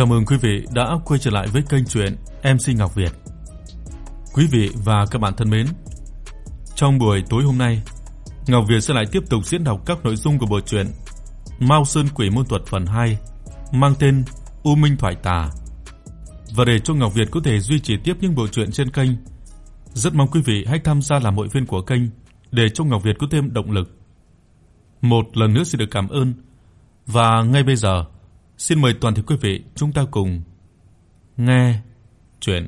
Chào mừng quý vị đã quay trở lại với kênh truyện MC Ngọc Việt. Quý vị và các bạn thân mến, trong buổi tối hôm nay, Ngọc Việt sẽ lại tiếp tục diễn đọc các nội dung của bộ truyện Mao Sơn Quỷ Môn Thuật phần 2 mang tên U Minh Thoại Tà. Và để cho Ngọc Việt có thể duy trì tiếp những bộ truyện trên kênh, rất mong quý vị hãy tham gia làm hội viên của kênh để cho Ngọc Việt có thêm động lực. Một lần nữa xin được cảm ơn. Và ngay bây giờ, xin mời toàn thể quý vị chúng ta cùng nghe truyện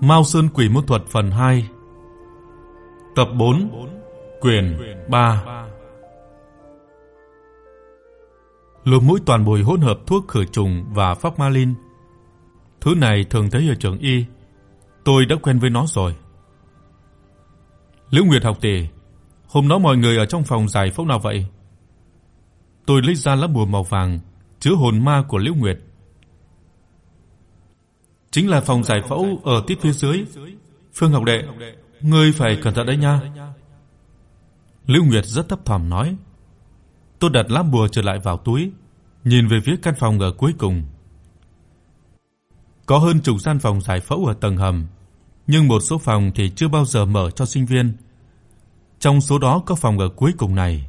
Mao Sơn Quỷ Môn Thuật phần 2 Tập 4 Quyền 3 lục mũi toàn bồi hỗn hợp thuốc khử trùng và formalin. Thứ này thường thấy ở trường y. Tôi đã quen với nó rồi. Liễu Nguyệt học tỷ, hôm đó mọi người ở trong phòng giải phẫu nào vậy? Tôi lấy ra lá bùa màu vàng chứa hồn ma của Liễu Nguyệt. Chính là phòng giải phẫu ở tiết phía dưới. Phương Ngọc đệ, ngươi phải cẩn thận đấy nha. Liễu Nguyệt rất thấp thỏm nói. Tôi đặt lá bùa trở lại vào túi, nhìn về phía căn phòng ở cuối cùng. Có hơn chục gian phòng giải phẫu ở tầng hầm, nhưng một số phòng thì chưa bao giờ mở cho sinh viên. Trong số đó có phòng ở cuối cùng này.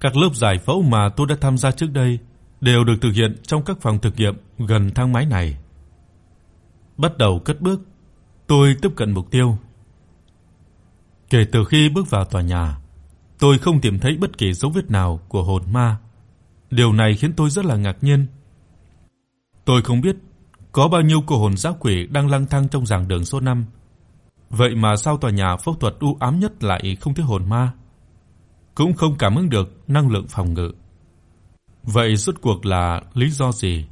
Các lớp giải phẫu mà tôi đã tham gia trước đây đều được thực hiện trong các phòng thực nghiệm gần thang máy này. Bắt đầu cất bước, tôi tiếp cận mục tiêu. Kể từ khi bước vào tòa nhà, tôi không tìm thấy bất kỳ dấu vết nào của hồn ma. Điều này khiến tôi rất là ngạc nhiên. Tôi không biết có bao nhiêu cô hồn dã quỷ đang lang thang trong giảng đường số 5. Vậy mà sao tòa nhà phẫu thuật u ám nhất lại không thấy hồn ma? Cũng không cảm ứng được năng lượng phòng ngự. Vậy rốt cuộc là lý do gì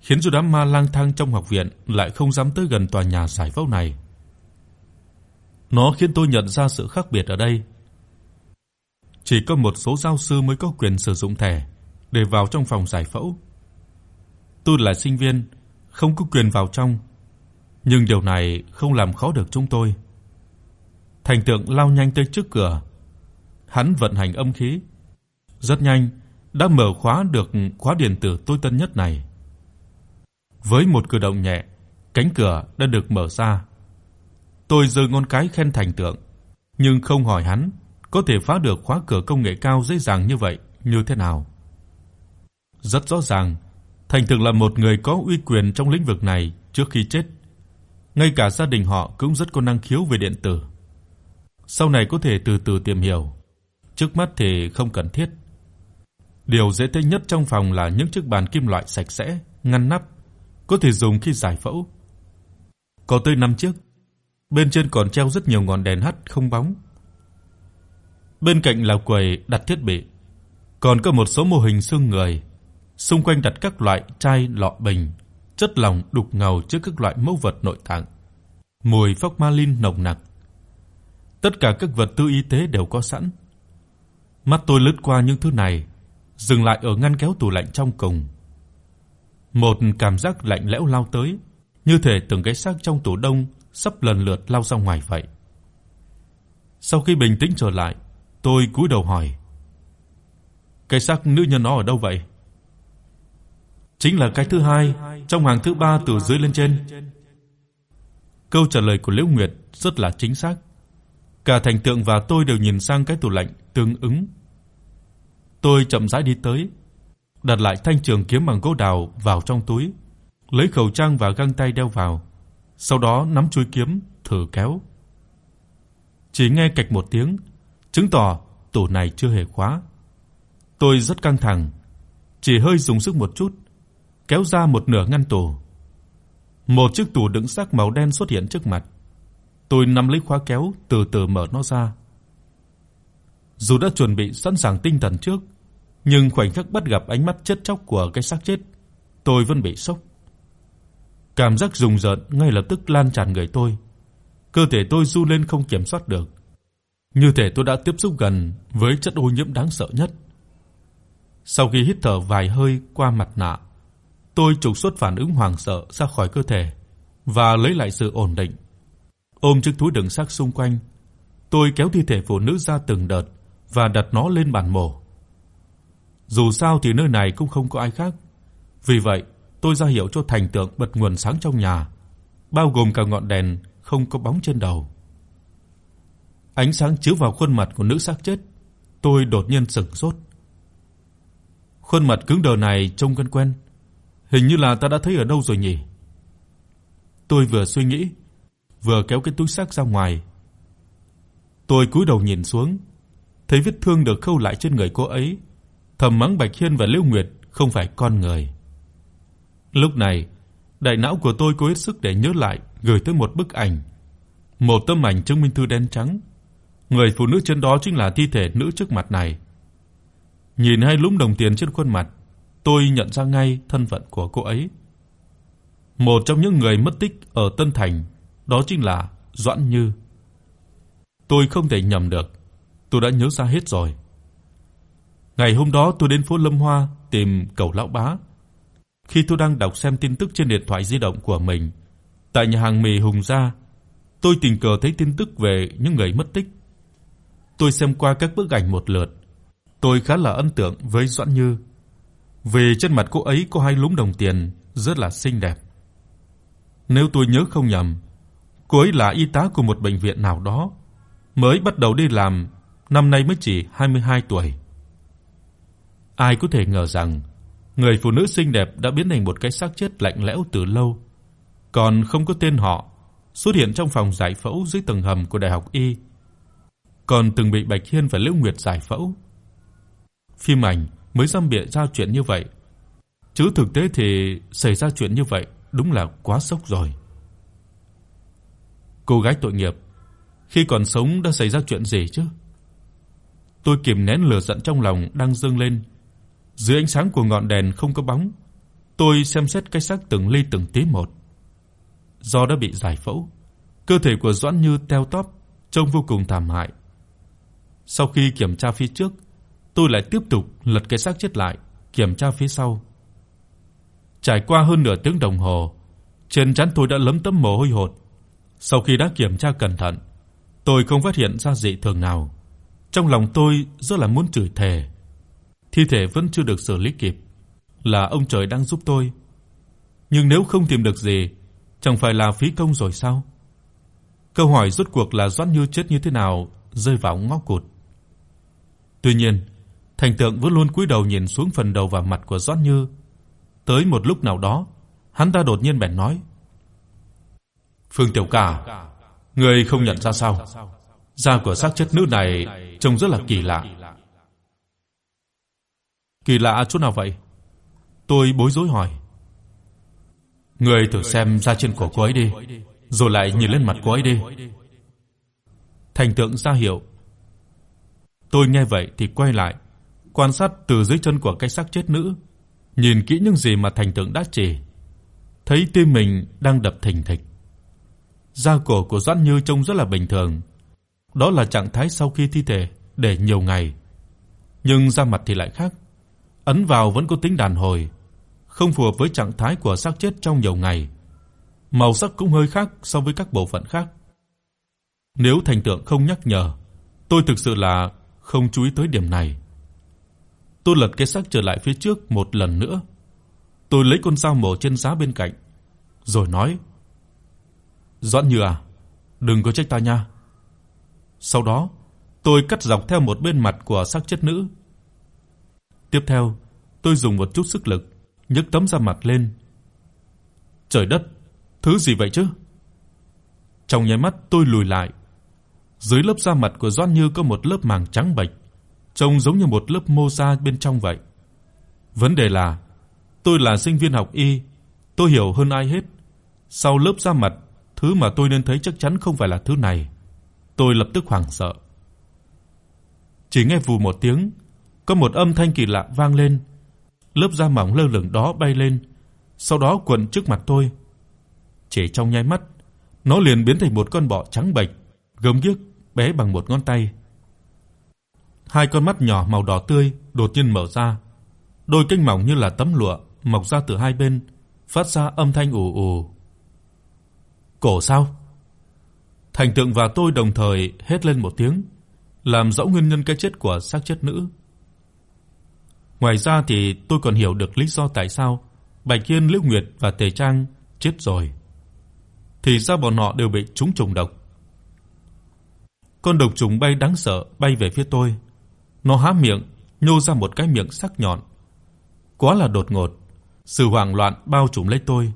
khiến cho đám ma lang thang trong học viện lại không dám tới gần tòa nhà giải phẫu này? Nó khiến tôi nhận ra sự khác biệt ở đây. Chỉ có một số giáo sư mới có quyền sử dụng thẻ để vào trong phòng giải phẫu. Tôi là sinh viên, không có quyền vào trong, nhưng điều này không làm khó được chúng tôi. Thành Tượng lao nhanh tới trước cửa. Hắn vận hành âm khí, rất nhanh đã mở khóa được khóa điện tử tối tân nhất này. Với một cử động nhẹ, cánh cửa đã được mở ra. Tôi giơ ngón cái khen Thành Tượng, nhưng không hỏi hắn có thể phá được khóa cửa công nghệ cao dễ dàng như vậy như thế nào. Rất rõ ràng, Thành Thực là một người có uy quyền trong lĩnh vực này trước khi chết. Ngay cả gia đình họ cũng rất có năng khiếu về điện tử. Sau này có thể từ từ tìm hiểu, trước mắt thì không cần thiết. Điều dễ thấy nhất trong phòng là những chiếc bàn kim loại sạch sẽ, ngăn nắp, có thể dùng khi giải phẫu. Có tới 5 chiếc. Bên trên còn treo rất nhiều ngọn đèn hắt không bóng. Bên cạnh là quầy đặt thiết bị, còn có một số mô hình xương người xung quanh đặt các loại chai lọ bình, chất lỏng đục ngầu chứa các loại mẫu vật nội tạng. Mùi formalin nồng nặc. Tất cả các vật tư y tế đều có sẵn. Mắt tôi lướt qua những thứ này, dừng lại ở ngăn kéo tủ lạnh trong cùng. Một cảm giác lạnh lẽo lao tới, như thể từng cái xác trong tủ đông sắp lần lượt lao ra ngoài vậy. Sau khi bình tĩnh trở lại, tôi cúi đầu hỏi: "Cái xác nữ nhân nó ở đâu vậy?" chính là cái thứ hai trong hàng thứ ba từ dưới lên trên. Câu trả lời của Liễu Nguyệt rất là chính xác. Cả Thành Tượng và tôi đều nhìn sang cái tủ lạnh tương ứng. Tôi chậm rãi đi tới, đặt lại thanh trường kiếm bằng gỗ đào vào trong túi, lấy khẩu trang và găng tay đeo vào, sau đó nắm chuôi kiếm thử kéo. Chỉ nghe cạch một tiếng, chứng tỏ tủ này chưa hề khóa. Tôi rất căng thẳng, chỉ hơi dùng sức một chút kéo ra một nửa ngăn tủ. Một chiếc tủ đựng xác màu đen xuất hiện trước mặt. Tôi nắm lấy khóa kéo, từ từ mở nó ra. Dù đã chuẩn bị sẵn sàng tinh thần trước, nhưng khoảnh khắc bắt gặp ánh mắt chết chóc của cái xác chết, tôi vẫn bị sốc. Cảm giác rùng rợn ngay lập tức lan tràn người tôi. Cơ thể tôi run lên không kiểm soát được. Như thể tôi đã tiếp xúc gần với chất ô nhiễm đáng sợ nhất. Sau khi hít thở vài hơi qua mặt nạ, Tôi trục xuất phản ứng hoảng sợ ra khỏi cơ thể và lấy lại sự ổn định. Ôm chiếc túi đựng xác xung quanh, tôi kéo thi thể phụ nữ ra từng đợt và đặt nó lên bàn mổ. Dù sao thì nơi này cũng không có ai khác. Vì vậy, tôi ra hiệu cho Thành Tượng bật nguồn sáng trong nhà, bao gồm cả ngọn đèn không có bóng trên đầu. Ánh sáng chiếu vào khuôn mặt của nữ xác chết, tôi đột nhiên sửng sốt. Khuôn mặt cứng đờ này trông quen quen, hình như là ta đã thấy ở đâu rồi nhỉ? Tôi vừa suy nghĩ, vừa kéo cái túi xác ra ngoài. Tôi cúi đầu nhìn xuống, thấy vết thương được khâu lại trên người cô ấy, thầm mắng Bạch Hiên và Liễu Nguyệt không phải con người. Lúc này, đại não của tôi cố hết sức để nhớ lại, gửi tới một bức ảnh. Một tấm ảnh chứng minh thư đen trắng. Người phụ nữ trên đó chính là thi thể nữ trước mặt này. Nhìn hai lúm đồng tiền trên khuôn mặt, tôi nhận ra ngay thân phận của cô ấy. Một trong những người mất tích ở Tân Thành, đó chính là Doãn Như. Tôi không thể nhầm được, tôi đã nhớ ra hết rồi. Ngày hôm đó tôi đến phố Lâm Hoa tìm cậu lão bá. Khi tôi đang đọc xem tin tức trên điện thoại di động của mình, tại nhà hàng mì Hùng Gia, tôi tình cờ thấy tin tức về những người mất tích. Tôi xem qua các bức ảnh một lượt, tôi khá là ấn tượng với Doãn Như. Về trên mặt cô ấy có hai lúm đồng tiền rất là xinh đẹp. Nếu tôi nhớ không nhầm, cô ấy là y tá của một bệnh viện nào đó, mới bắt đầu đi làm, năm nay mới chỉ 22 tuổi. Ai có thể ngờ rằng người phụ nữ xinh đẹp đã biến thành một cái xác chết lạnh lẽo từ lâu, còn không có tên họ, xuất hiện trong phòng giải phẫu dưới tầng hầm của Đại học Y, còn từng bị Bạch Hiên và Liễu Nguyệt giải phẫu. Phim ảnh mới dâm bịa ra chuyện như vậy, chứ thực tế thì xảy ra chuyện như vậy đúng là quá sốc rồi. Cô gái tội nghiệp, khi còn sống đã xảy ra chuyện gì chứ? Tôi kìm nén lửa giận trong lòng đang dâng lên. Dưới ánh sáng của ngọn đèn không có bóng, tôi xem xét cái xác từng ly từng tí một. Do đã bị giải phẫu, cơ thể của Doãn Như teo tóp, trông vô cùng thảm hại. Sau khi kiểm tra phía trước, tôi lại tiếp tục lật cái xác chết lại, kiểm tra phía sau. Trải qua hơn nửa tiếng đồng hồ, trên trán tôi đã lấm tấm mồ hôi hột. Sau khi đã kiểm tra cẩn thận, tôi không phát hiện ra dị thường nào. Trong lòng tôi rất là muốn chửi thề. Thi thể vẫn chưa được xử lý kịp, là ông trời đang giúp tôi. Nhưng nếu không tìm được gì, chẳng phải là phí công rồi sao? Câu hỏi rốt cuộc là Doãn Như chết như thế nào rơi vào ngõ cụt. Tuy nhiên, Thành Tượng vẫn luôn cúi đầu nhìn xuống phần đầu và mặt của Doãn Như. Tới một lúc nào đó, hắn ta đột nhiên bèn nói: "Phương Tiểu Ca, ngươi không nhận ra sao? Da của xác chết nữ này trông rất là kỳ lạ." "Kỳ lạ chỗ nào vậy?" Tôi bối rối hỏi. "Ngươi thử xem da trên của cô ấy đi, rồi lại nhìn lên mặt cô ấy đi." Thành Tượng ra hiệu. Tôi nghe vậy thì quay lại, quan sát từ dưới chân của cái xác chết nữ nhìn kỹ những gì mà thành tượng đã chỉ, thấy tim mình đang đập thình thịch. Da cổ của Doãn Như trông rất là bình thường, đó là trạng thái sau khi thi thể để nhiều ngày. Nhưng da mặt thì lại khác, ấn vào vẫn có tính đàn hồi, không phù hợp với trạng thái của xác chết trong nhiều ngày. Màu sắc cũng hơi khác so với các bộ phận khác. Nếu thành tượng không nhắc nhở, tôi thực sự là không chú ý tới điểm này. Tôi lật cái xác trở lại phía trước một lần nữa. Tôi lấy con dao mổ trên giá bên cạnh, rồi nói: "Doãn Như à, đừng có trách ta nha." Sau đó, tôi cắt dọc theo một bên mặt của xác chết nữ. Tiếp theo, tôi dùng một chút sức lực nhấc tấm da mặt lên. Trời đất, thứ gì vậy chứ? Trong nháy mắt tôi lùi lại. Dưới lớp da mặt của Doãn Như có một lớp màng trắng bệch trông giống như một lớp mô da bên trong vậy. Vấn đề là tôi là sinh viên học y, tôi hiểu hơn ai hết. Sau lớp da mặt, thứ mà tôi nên thấy chắc chắn không phải là thứ này. Tôi lập tức hoảng sợ. Chỉ nghe vù một tiếng, có một âm thanh kỳ lạ vang lên. Lớp da mỏng lơ lửng đó bay lên, sau đó cuộn trước mặt tôi. Chỉ trong nháy mắt, nó liền biến thành một con bọ trắng bệch, gớm ghiếc, bé bằng một ngón tay. Hai con mắt nhỏ màu đỏ tươi đột nhiên mở ra, đôi cánh mỏng như là tấm lụa mọc ra từ hai bên, phát ra âm thanh ù ù. Cổ sao? Thành Tượng và tôi đồng thời hét lên một tiếng, làm rõ nguyên nhân cái chết của xác chết nữ. Ngoài ra thì tôi còn hiểu được lý do tại sao Bạch Kiên, Lục Nguyệt và Tề Trang chết rồi. Thì ra bọn họ đều bị trúng trùng độc. Con độc trùng bay đáng sợ bay về phía tôi. Nó há miệng, nhô ra một cái miệng sắc nhọn. Quá là đột ngột, sự hoảng loạn bao trùm lấy tôi,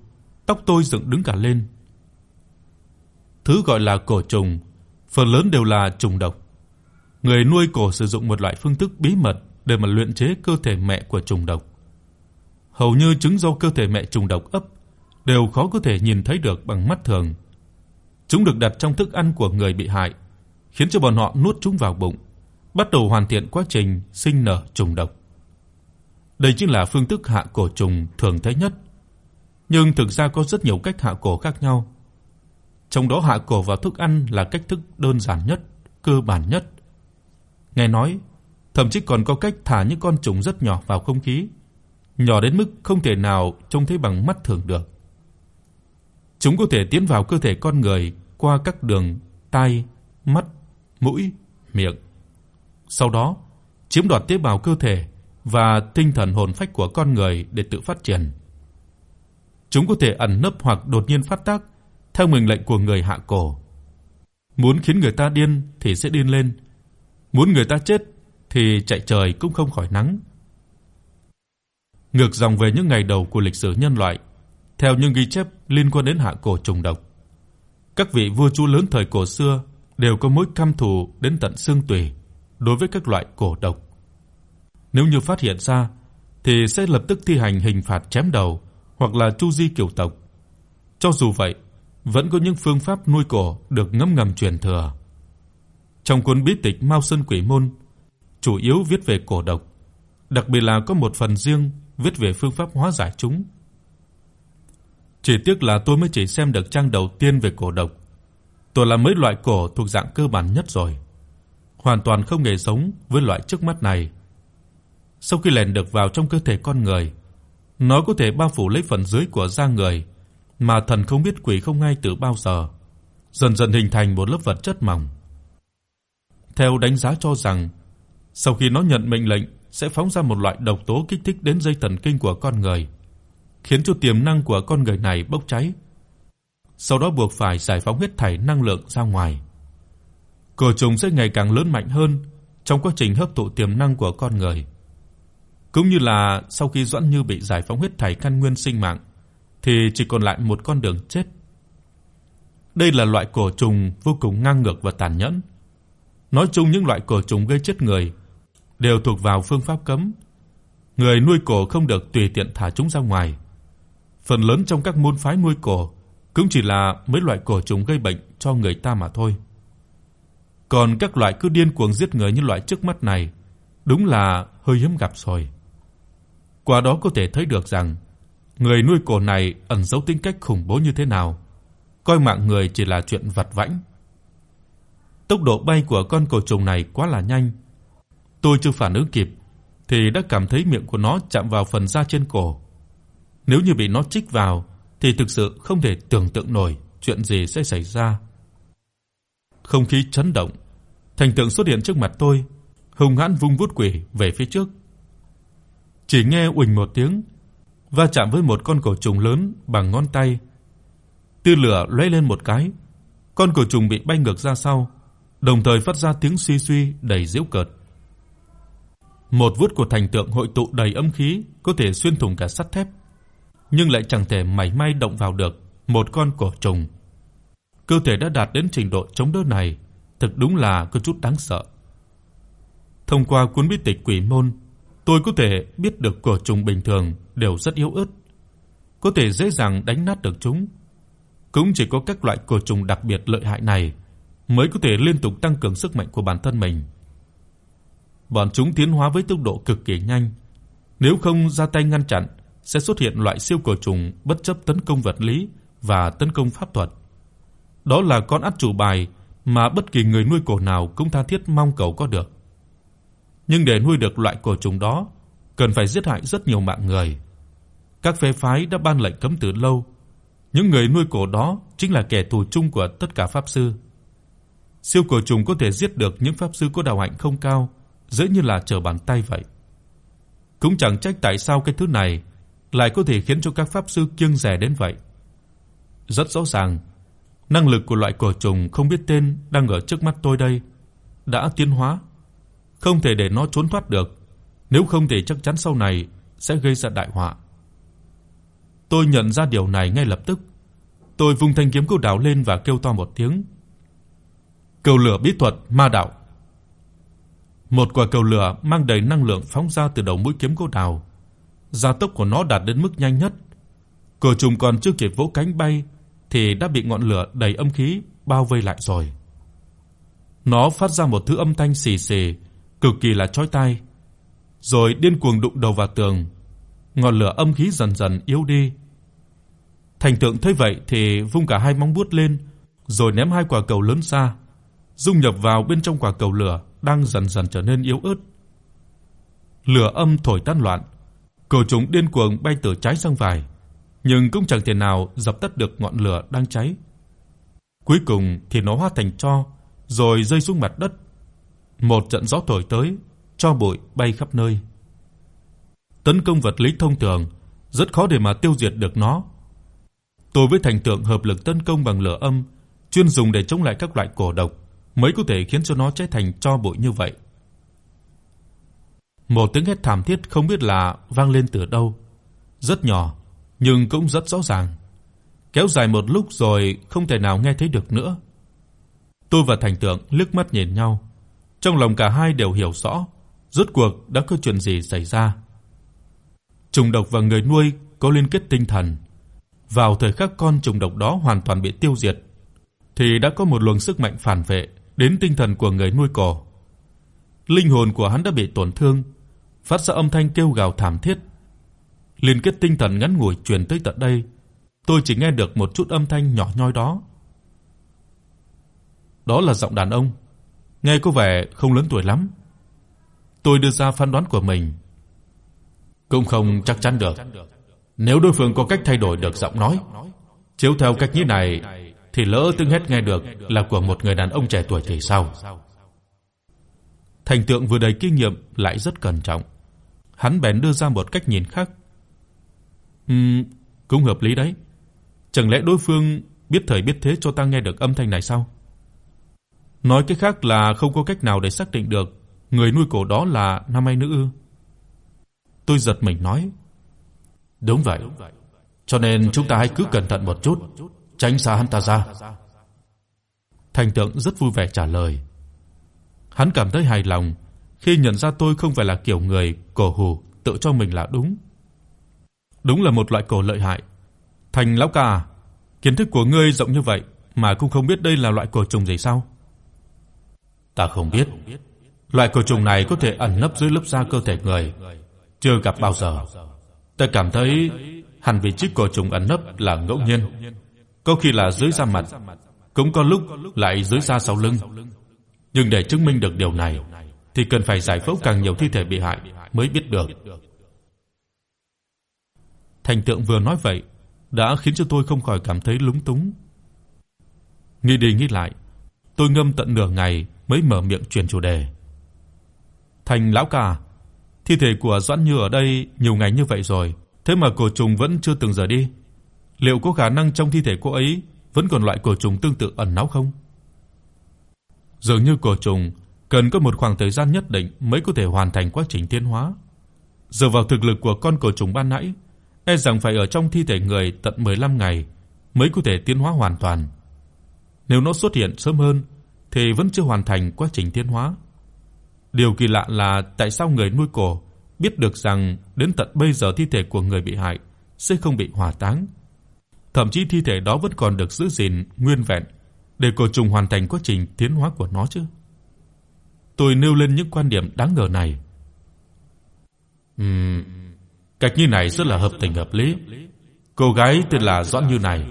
tóc tôi dựng đứng cả lên. Thứ gọi là cổ trùng, phần lớn đều là trùng độc. Người nuôi cổ sử dụng một loại phương thức bí mật để mà luyện chế cơ thể mẹ của trùng độc. Hầu như trứng do cơ thể mẹ trùng độc ấp đều khó có thể nhìn thấy được bằng mắt thường. Chúng được đặt trong thức ăn của người bị hại, khiến cho bọn họ nuốt chúng vào bụng, bắt đầu hoàn thiện quá trình sinh nở trùng độc. Đây chính là phương thức hạ cổ trùng thường thấy nhất. Nhưng thực ra có rất nhiều cách hạ cổ khác nhau. Trong đó hạ cổ vào thức ăn là cách thức đơn giản nhất, cơ bản nhất. Nghe nói, thậm chí còn có cách thả những con trùng rất nhỏ vào không khí, nhỏ đến mức không thể nào trông thấy bằng mắt thường được. Chúng có thể tiến vào cơ thể con người qua các đường tai, mắt, mũi, miệng. Sau đó, chiếm đoạt tế bào cơ thể và tinh thần hồn phách của con người để tự phát triển. Chúng có thể ẩn nấp hoặc đột nhiên phát tác theo mệnh lệnh của người hạ cổ. Muốn khiến người ta điên thì sẽ điên lên, muốn người ta chết thì chạy trời cũng không khỏi nắng. Ngược dòng về những ngày đầu của lịch sử nhân loại, theo những ghi chép liên quan đến hạ cổ trùng độc, các vị vua chúa lớn thời cổ xưa đều có mối căm thù đến tận xương tủy đối với các loại cổ độc. Nếu như phát hiện ra thì sẽ lập tức thi hành hình phạt chém đầu hoặc là chu di kiều tộc. Cho dù vậy, vẫn có những phương pháp nuôi cổ được ngấm ngầm truyền thừa. Trong cuốn bí tịch Mao Sơn Quỷ môn, chủ yếu viết về cổ độc, đặc biệt là có một phần riêng viết về phương pháp hóa giải chúng. Chỉ tiếc là tôi mới chỉ xem được trang đầu tiên về cổ độc. Tôi là mấy loại cổ thuộc dạng cơ bản nhất rồi, hoàn toàn không hề giống với loại trước mắt này. Sau khi lẻn được vào trong cơ thể con người, nó có thể bao phủ lấy phần dưới của da người mà thần không biết quỷ không ngay từ bao giờ, dần dần hình thành một lớp vật chất mỏng. Theo đánh giá cho rằng, sau khi nó nhận mệnh lệnh sẽ phóng ra một loại độc tố kích thích đến dây thần kinh của con người, khiến cho tiềm năng của con người này bốc cháy. Sau đó buộc phải giải phóng hết thảy năng lượng ra ngoài. Cổ trùng sẽ ngày càng lớn mạnh hơn trong quá trình hấp thụ tiềm năng của con người. Cũng như là sau khi Doãn Như bị giải phóng hết thảy căn nguyên sinh mạng, thì chỉ còn lại một con đường chết. Đây là loại cổ trùng vô cùng ngang ngược và tàn nhẫn. Nói chung những loại cổ trùng gây chết người đều thuộc vào phương pháp cấm. Người nuôi cổ không được tùy tiện thả chúng ra ngoài. Phần lớn trong các môn phái nuôi cổ cũng chỉ là mấy loại cổ trùng gây bệnh cho người ta mà thôi. Còn các loại cứ điên cuồng giết người như loại trước mắt này, đúng là hơi hiếm gặp rồi. Qua đó có thể thấy được rằng người nuôi cổ này ẩn giấu tính cách khủng bố như thế nào, coi mạng người chỉ là chuyện vặt vãnh. Tốc độ bay của con cổ trùng này quá là nhanh. Tôi chưa phản ứng kịp thì đã cảm thấy miệng của nó chạm vào phần da trên cổ. Nếu như bị nó chích vào thì thực sự không thể tưởng tượng nổi chuyện gì sẽ xảy ra. Không khí chấn động, thành tượng xuất hiện trước mặt tôi, hung hãn vung vút quỷ về phía trước. Chỉ nghe uỳnh một tiếng, va chạm với một con cổ trùng lớn bằng ngón tay. Tia lửa lóe lên một cái, con cổ trùng bị bay ngược ra sau, đồng thời phát ra tiếng suy suy đầy giễu cợt. Một vuốt của thành tượng hội tụ đầy âm khí, có thể xuyên thủng cả sắt thép, nhưng lại chẳng thể mảy may động vào được một con cổ trùng. Cơ thể đã đạt đến trình độ chống đỡ này, thực đúng là có chút đáng sợ. Thông qua cuốn bí tịch Quỷ môn, tôi có thể biết được cổ trùng bình thường đều rất yếu ớt, có thể dễ dàng đánh nát được chúng. Cũng chỉ có các loại cổ trùng đặc biệt lợi hại này mới có thể liên tục tăng cường sức mạnh của bản thân mình. Bọn chúng tiến hóa với tốc độ cực kỳ nhanh, nếu không ra tay ngăn chặn sẽ xuất hiện loại siêu cổ trùng bất chấp tấn công vật lý và tấn công pháp thuật. Đó là con át chủ bài mà bất kỳ người nuôi cổ nào cũng tha thiết mong cầu có được. Nhưng để nuôi được loại cổ trùng đó, cần phải giết hại rất nhiều mạng người. Các phái phái đã ban lệnh cấm từ lâu. Những người nuôi cổ đó chính là kẻ thù chung của tất cả pháp sư. Siêu cổ trùng có thể giết được những pháp sư có đạo hạnh không cao, dễ như là trở bàn tay vậy. Cũng chẳng trách tại sao cái thứ này lại có thể khiến cho các pháp sư kiêng dè đến vậy. Rất rõ ràng, năng lực của loại cổ trùng không biết tên đang ở trước mắt tôi đây đã tiến hóa, không thể để nó trốn thoát được, nếu không thì chắc chắn sau này sẽ gây ra đại họa. Tôi nhận ra điều này ngay lập tức. Tôi vung thanh kiếm câu đảo lên và kêu to một tiếng. Cầu lửa bí thuật ma đạo. Một quả cầu lửa mang đầy năng lượng phóng ra từ đầu mũi kiếm câu đảo Gia tốc của nó đạt đến mức nhanh nhất. cờ trùng còn chưa kịp vỗ cánh bay thì đã bị ngọn lửa đầy âm khí bao vây lại rồi. Nó phát ra một thứ âm thanh xì xì, cực kỳ là chói tai, rồi điên cuồng đụng đầu vào tường. Ngọn lửa âm khí dần dần yếu đi. Thành Tượng thấy vậy thì vung cả hai móng vuốt lên, rồi ném hai quả cầu lớn ra, dung nhập vào bên trong quả cầu lửa đang dần dần trở nên yếu ớt. Lửa âm thổi tan loạn, cổ trùng điên cuồng bay từ trái sang phải, nhưng cũng chẳng thể nào dập tắt được ngọn lửa đang cháy. Cuối cùng thì nó hóa thành tro, rồi rơi xuống mặt đất. Một trận gió thổi tới, tro bụi bay khắp nơi. Tấn công vật lý thông thường rất khó để mà tiêu diệt được nó. Tôi với thành tượng hợp lực tấn công bằng lửa âm, chuyên dùng để chống lại các loại cổ độc, mới có thể khiến cho nó cháy thành tro bụi như vậy. Một tiếng hét thảm thiết không biết là vang lên từ đâu, rất nhỏ nhưng cũng rất rõ ràng. Kéo dài một lúc rồi không thể nào nghe thấy được nữa. Tôi và Thành Tượng liếc mắt nhìn nhau, trong lòng cả hai đều hiểu rõ rốt cuộc đã có chuyện gì xảy ra. Trùng độc và người nuôi có liên kết tinh thần. Vào thời khắc con trùng độc đó hoàn toàn bị tiêu diệt, thì đã có một luồng sức mạnh phản vệ đến tinh thần của người nuôi cổ. Linh hồn của hắn đã bị tổn thương, phát ra âm thanh kêu gào thảm thiết. Liên kết tinh thần ngắn ngủi truyền tới tận đây, tôi chỉ nghe được một chút âm thanh nhỏ nhoi đó. Đó là giọng đàn ông, nghe có vẻ không lớn tuổi lắm. Tôi đưa ra phán đoán của mình. Cũng không chắc chắn được. Nếu đối phương có cách thay đổi được giọng nói, chiếu theo cách như này thì lỡ tiếng hét nghe được là của một người đàn ông trẻ tuổi thì sao? Thành Tượng vừa đầy kinh nghiệm lại rất cẩn trọng. Hắn bèn đưa ra một cách nhìn khác. Ừm, cũng hợp lý đấy. Chẳng lẽ đối phương biết thời biết thế cho ta nghe được âm thanh này sao? Nói cái khác là không có cách nào để xác định được người nuôi cổ đó là nam hay nữ ư? Tôi giật mình nói. Đúng vậy. Cho nên chúng ta hãy cứ cẩn thận một chút, tránh xa hắn ta ra. Thành Tượng rất vui vẻ trả lời. Hắn cảm thấy hài lòng khi nhận ra tôi không phải là kiểu người cổ hủ tự cho mình là đúng. Đúng là một loại cổ lợi hại. Thành lão ca, kiến thức của ngươi rộng như vậy mà cũng không biết đây là loại cổ trùng gì sao? Ta không biết. Loại cổ trùng này có thể ẩn nấp dưới lớp da cơ thể người, chưa gặp bao giờ. Ta cảm thấy hẳn vị trí cổ trùng ẩn nấp là ngẫu nhiên, có khi là dưới da mặt, cũng có lúc lại dưới da sau lưng. Nhưng để chứng minh được điều này thì cần phải giải phẫu càng nhiều thi thể bị hại mới biết được. Thành Tượng vừa nói vậy, đã khiến cho tôi không khỏi cảm thấy lúng túng. Nghĩ đi nghĩ lại, tôi ngâm tận nửa ngày mới mở miệng chuyển chủ đề. Thành lão ca, thi thể của Doãn Như ở đây nhiều ngày như vậy rồi, thế mà cổ trùng vẫn chưa từng rời đi. Liệu có khả năng trong thi thể cô ấy vẫn còn loại cổ trùng tương tự ẩn náu không? Dường như cổ trùng cần có một khoảng thời gian nhất định mới có thể hoàn thành quá trình tiến hóa. Dựa vào thực lực của con cổ trùng ban nãy, e rằng phải ở trong thi thể người tận 15 ngày mới có thể tiến hóa hoàn toàn. Nếu nó xuất hiện sớm hơn thì vẫn chưa hoàn thành quá trình tiến hóa. Điều kỳ lạ là tại sao người nuôi cổ biết được rằng đến tận bây giờ thi thể của người bị hại sẽ không bị hỏa táng. Thậm chí thi thể đó vẫn còn được giữ gìn nguyên vẹn để cổ trùng hoàn thành quá trình tiến hóa của nó chứ. Tôi nêu lên những quan điểm đáng ngờ này. Ừm, cách như này rất là hợp tình hợp lý. Cô gái tên là Doãn Như này,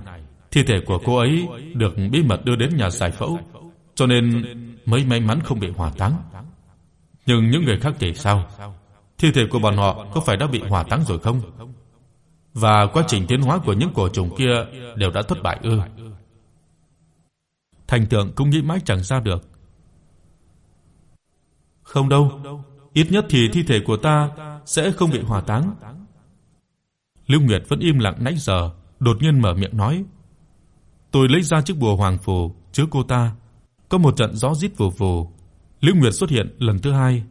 thi thể của cô ấy được bí mật đưa đến nhà giải phẫu, cho nên mới may mắn không bị hỏa táng. Nhưng những người khác thì sao? Thi thể của bọn họ có phải đã bị hỏa táng rồi không? và quá trình tiến hóa của những cổ trùng kia đều đã thất bại ư? Thành Tượng cũng nghĩ mãi chẳng ra được. Không đâu, ít nhất thì thi thể của ta sẽ không bị hỏa táng. Lưu Nguyệt vẫn im lặng nãy giờ, đột nhiên mở miệng nói: "Tôi lấy ra chiếc bùa hoàng phù chứa cô ta." Có một trận gió rít vù vù, Lưu Nguyệt xuất hiện lần thứ hai.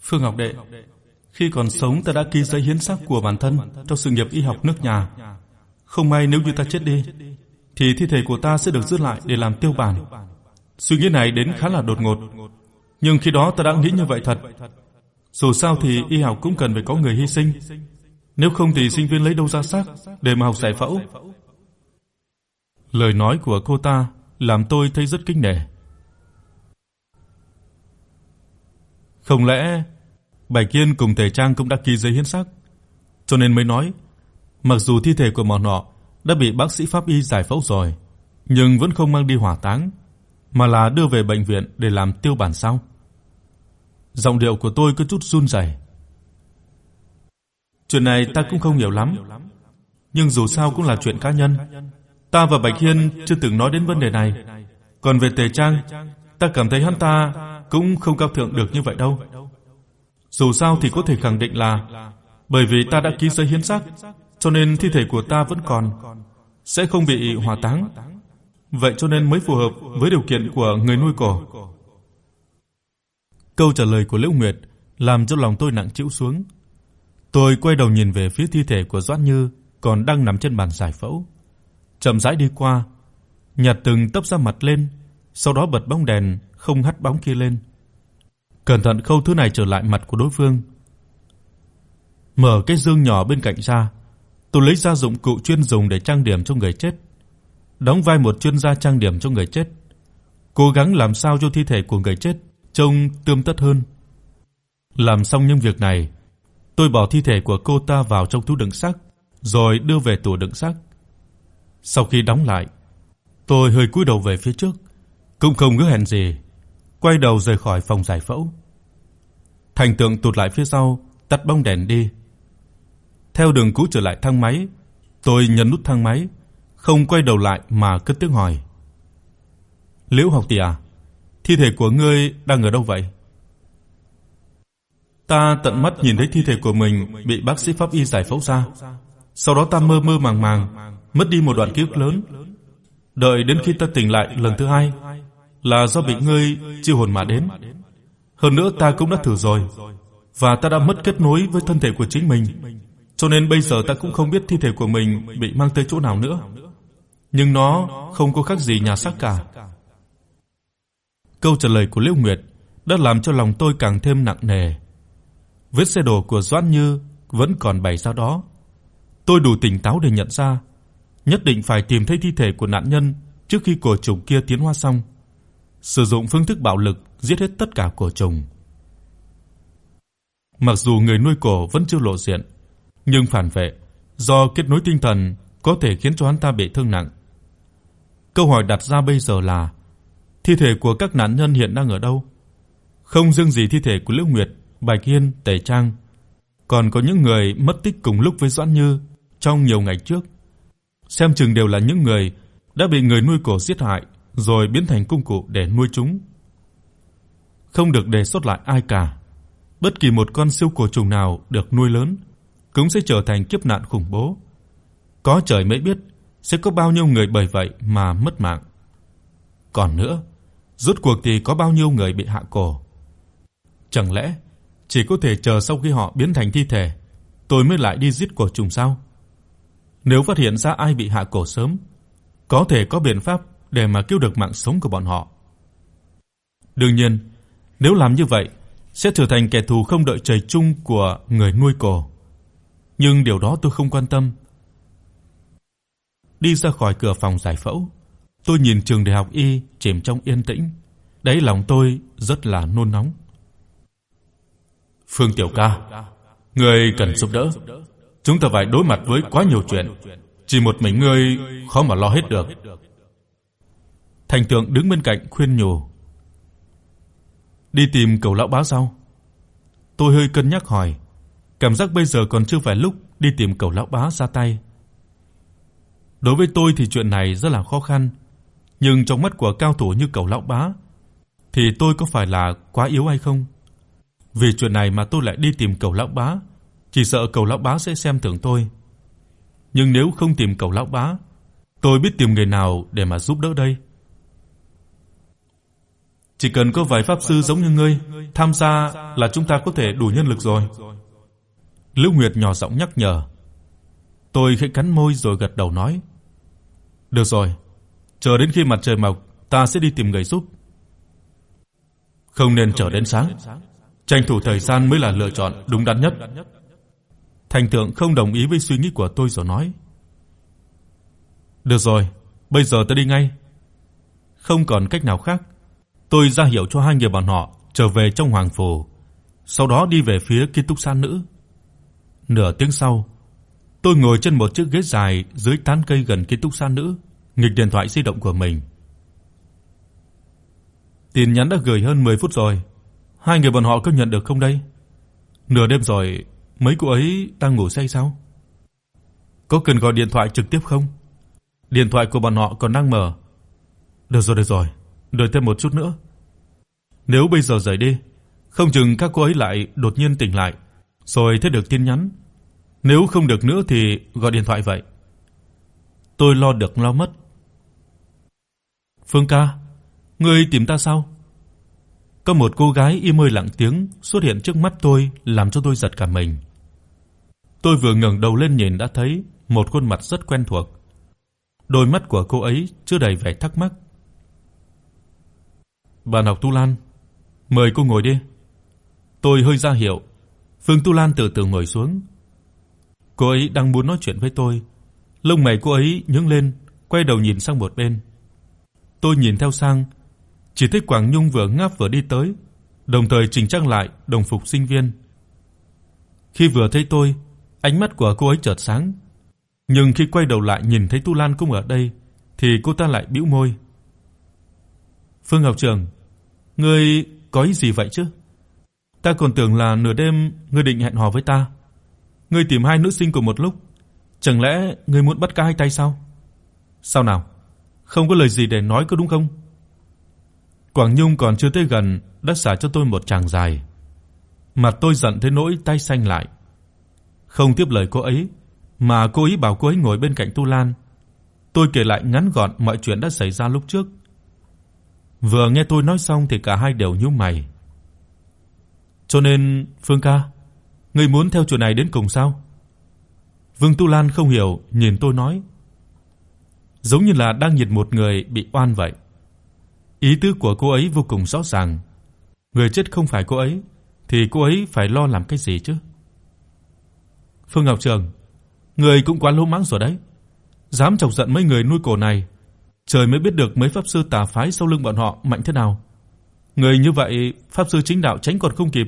Phương Ngọc đệ, khi còn sống ta đã ký giấy hiến xác của bản thân cho sự nghiệp y học nước nhà. Không may nếu như ta chết đi, thì thi thể của ta sẽ được giữ lại để làm tiêu bản. Suy nghĩ này đến khá là đột ngột, nhưng khi đó ta đã nghĩ như vậy thật. Dù sao thì y học cũng cần phải có người hy sinh. Nếu không thì sinh viên lấy đâu ra xác để mà học giải phẫu. Lời nói của cô ta làm tôi thấy rất kinh nể. Không lẽ Bạch Kiên cùng Tề Trang cũng đã ký giấy hiến xác, cho nên mới nói, mặc dù thi thể của bọn họ đã bị bác sĩ pháp y giải phẫu rồi, nhưng vẫn không mang đi hỏa táng, mà là đưa về bệnh viện để làm tiêu bản sau. Giọng điệu của tôi có chút run rẩy. Chuyện này ta cũng không hiểu lắm, nhưng dù sao cũng là chuyện cá nhân. Ta và Bạch Hiên chưa từng nói đến vấn đề này. Còn về Tề Trang, ta cảm thấy hắn ta cũng không cao thượng được như vậy đâu. Dù sao thì có thể khẳng định là bởi vì ta đã ký giấy hiến xác, cho nên thi thể của ta vẫn còn, sẽ không bị hỏa táng. Vậy cho nên mới phù hợp với điều kiện của người nuôi cổ. Câu trả lời của Liễu Nguyệt làm cho lòng tôi nặng trĩu xuống. Tôi quay đầu nhìn về phía thi thể của Doãn Như còn đang nằm trên bàn giải phẫu. Chậm rãi đi qua, nhặt từng tấp da mặt lên, sau đó bật bóng đèn không hắt bóng kia lên cẩn thận khâu thứ này trở lại mặt của đối phương. Mở cái dương nhỏ bên cạnh ra, tôi lấy ra dụng cụ chuyên dùng để trang điểm cho người chết, đóng vai một chuyên gia trang điểm cho người chết, cố gắng làm sao cho thi thể của người chết trông tươm tất hơn. Làm xong những việc này, tôi bỏ thi thể của cô ta vào trong tủ đựng xác, rồi đưa về tủ đựng xác. Sau khi đóng lại, tôi hơi cúi đầu về phía trước, cũng không hứa hẹn gì, quay đầu rời khỏi phòng giải phẫu. Thành Tượng tụt lại phía sau, tắt bóng đèn đi. Theo đường cũ trở lại thang máy, tôi nhấn nút thang máy, không quay đầu lại mà cất tiếng hỏi. "Liễu Học tỷ à, thi thể của ngươi đang ở đâu vậy?" Ta tận mắt nhìn thấy thi thể của mình bị bác sĩ pháp y giải phẫu ra. Sau đó ta mơ mơ màng màng, mất đi một đoạn ký ức lớn. Đợi đến khi ta tỉnh lại lần thứ hai, là do bị ngươi chiêu hồn mà đến. Hơn nữa ta cũng đã thử rồi, và ta đã mất kết nối với thân thể của chính mình, cho nên bây giờ ta cũng không biết thi thể của mình bị mang tới chỗ nào nữa. Nhưng nó không có khác gì nhà xác cả. Câu trả lời của Liễu Nguyệt đã làm cho lòng tôi càng thêm nặng nề. Vết xe đổ của Doãn Như vẫn còn bày ra đó. Tôi đủ tỉnh táo để nhận ra, nhất định phải tìm thấy thi thể của nạn nhân trước khi cổ trùng kia tiến hóa xong sử dụng phương thức bạo lực giết hết tất cả cổ trùng. Mặc dù người nuôi cổ vẫn chưa lộ diện, nhưng phản vệ do kết nối tinh thần có thể khiến cho hắn ta bị thương nặng. Câu hỏi đặt ra bây giờ là thi thể của các nạn nhân hiện đang ở đâu? Không riêng gì thi thể của Lữ Nguyệt, Bạch Hiên, Tề Trang, còn có những người mất tích cùng lúc với Doãn Như trong nhiều ngày trước. Xem chừng đều là những người đã bị người nuôi cổ giết hại rồi biến thành công cụ để nuôi chúng. Không được để sót lại ai cả. Bất kỳ một con siêu cổ trùng nào được nuôi lớn cũng sẽ trở thành kiếp nạn khủng bố. Có trời mới biết sẽ có bao nhiêu người bởi vậy mà mất mạng. Còn nữa, rốt cuộc thì có bao nhiêu người bị hạ cổ? Chẳng lẽ chỉ có thể chờ sau khi họ biến thành thi thể, tôi mới lại đi giết cổ trùng sao? Nếu phát hiện ra ai bị hạ cổ sớm, có thể có biện pháp để mà cứu được mạng sống của bọn họ. Đương nhiên, nếu làm như vậy sẽ trở thành kẻ thù không đợi trời chung của người nuôi cổ. Nhưng điều đó tôi không quan tâm. Đi ra khỏi cửa phòng giải phẫu, tôi nhìn trường đại học y chìm trong yên tĩnh, đáy lòng tôi rất là nôn nóng. Phương Tiểu ca, ngươi cần giúp đỡ. Chúng ta phải đối mặt với quá nhiều chuyện, chỉ một mình ngươi khó mà lo hết được. Thành Tượng đứng bên cạnh khuyên nhủ. Đi tìm cầu lão bá sao? Tôi hơi cân nhắc hỏi. cảm giác bây giờ còn chưa phải lúc đi tìm cầu lão bá ra tay. Đối với tôi thì chuyện này rất là khó khăn, nhưng trong mắt của cao thủ như cầu lão bá thì tôi có phải là quá yếu hay không? Vì chuyện này mà tôi lại đi tìm cầu lão bá, chỉ sợ cầu lão bá sẽ xem thường tôi. Nhưng nếu không tìm cầu lão bá, tôi biết tìm người nào để mà giúp đỡ đây? Chỉ cần có vài pháp sư giống như ngươi tham gia là chúng ta có thể đủ nhân lực rồi." Lưu Nguyệt nhỏ giọng nhắc nhở. Tôi khẽ cắn môi rồi gật đầu nói: "Được rồi, chờ đến khi mặt trời mọc, ta sẽ đi tìm người giúp." Không nên chờ đến sáng. Tranh thủ thời gian mới là lựa chọn đúng đắn nhất. Thành thượng không đồng ý với suy nghĩ của tôi rồi nói: "Được rồi, bây giờ ta đi ngay." Không còn cách nào khác, tôi ra hiệu cho hai người bọn họ trở về trong hoàng phủ, sau đó đi về phía ký túc xá nữ. Nửa tiếng sau, tôi ngồi trên một chiếc ghế dài dưới tán cây gần ký túc xá nữ, nghịch điện thoại di động của mình. Tin nhắn đã gửi hơn 10 phút rồi, hai người bọn họ có nhận được không đây? Nửa đêm rồi, mấy cô ấy đang ngủ say sao? Có cần gọi điện thoại trực tiếp không? Điện thoại của bọn họ còn đang mở. Được rồi được rồi, đợi thêm một chút nữa. Nếu bây giờ rời đi, không chừng các cô ấy lại đột nhiên tỉnh lại, rồi thấy được tin nhắn. Nếu không được nữa thì gọi điện thoại vậy. Tôi lo được lo mất. Phương ca, ngươi tìm ta sao? Có một cô gái im hơi lặng tiếng xuất hiện trước mắt tôi, làm cho tôi giật cả mình. Tôi vừa ngẩng đầu lên nhìn đã thấy một khuôn mặt rất quen thuộc. Đôi mắt của cô ấy chứa đầy vẻ thắc mắc. "Bạn học Tu Lan, mời cô ngồi đi." Tôi hơi ra hiệu. Phương Tu Lan từ từ ngồi xuống. Cô ấy đang muốn nói chuyện với tôi, lông mày cô ấy nhướng lên, quay đầu nhìn sang một bên. Tôi nhìn theo sang, chỉ thấy Quảng Nhung vừa ngáp vừa đi tới, đồng thời chỉnh trang lại đồng phục sinh viên. Khi vừa thấy tôi, ánh mắt của cô ấy chợt sáng, nhưng khi quay đầu lại nhìn thấy Tu Lan cũng ở đây thì cô ta lại bĩu môi. "Phương Ngọc Trường, ngươi có ý gì vậy chứ? Ta còn tưởng là nửa đêm ngươi định hẹn hò với ta. Ngươi tìm hai nữ sinh cùng một lúc, chẳng lẽ ngươi muốn bắt cá hai tay sao? Sao nào? Không có lời gì để nói cơ đúng không?" Quảng Nhung còn chưa tới gần đã xả cho tôi một tràng dài. Mặt tôi giận tới nỗi tay xanh lại. Không tiếp lời cô ấy, mà cô ấy bảo cô ấy ngồi bên cạnh Tu Lan. Tôi kể lại ngắn gọn mọi chuyện đã xảy ra lúc trước. Vừa nghe tôi nói xong thì cả hai đều nhíu mày. Cho nên, Phương ca, ngươi muốn theo chuyện này đến cùng sao? Vương Tu Lan không hiểu, nhìn tôi nói, giống như là đang nhìn một người bị oan vậy. Ý tứ của cô ấy vô cùng rõ ràng. Người chết không phải cô ấy thì cô ấy phải lo làm cái gì chứ? Phương Ngọc Trường, người cũng quá lỗ mãng rồi đấy. Dám chọc giận mấy người nuôi cổ này, trời mới biết được mấy pháp sư tà phái sau lưng bọn họ mạnh thế nào. Người như vậy, pháp sư chính đạo tránh còn không kịp.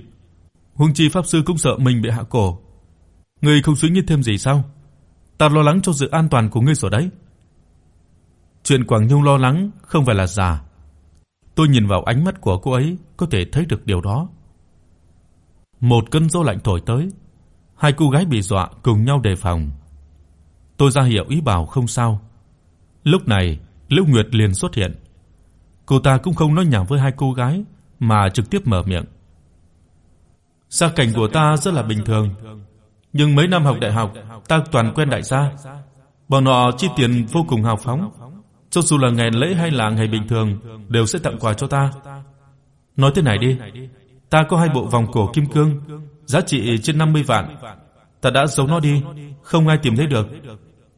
Huống chi pháp sư cũng sợ mình bị hạ cổ. Ngươi không suy nghĩ thêm gì sao? Ta lo lắng cho sự an toàn của ngươi rồi đấy. Chuyện Quảng Nhung lo lắng không phải là giả. Tôi nhìn vào ánh mắt của cô ấy, có thể thấy được điều đó. Một cơn gió lạnh thổi tới, hai cô gái bị dọa cùng nhau đề phòng. Tôi ra hiệu ý bảo không sao. Lúc này, Lục Nguyệt liền xuất hiện. Cô ta cũng không nói nhảm với hai cô gái mà trực tiếp mở miệng. Gia cảnh của ta rất là bình thường, nhưng mấy năm học đại học, ta toàn quen đại gia. Bọn họ chi tiền vô cùng hào phóng, cho dù là ngày lễ hay là ngày bình thường đều sẽ tặng quà cho ta. Nói thế này đi, ta có hai bộ vòng cổ kim cương, giá trị trên 50 vạn. Ta đã giấu nó đi, không ai tìm thấy được.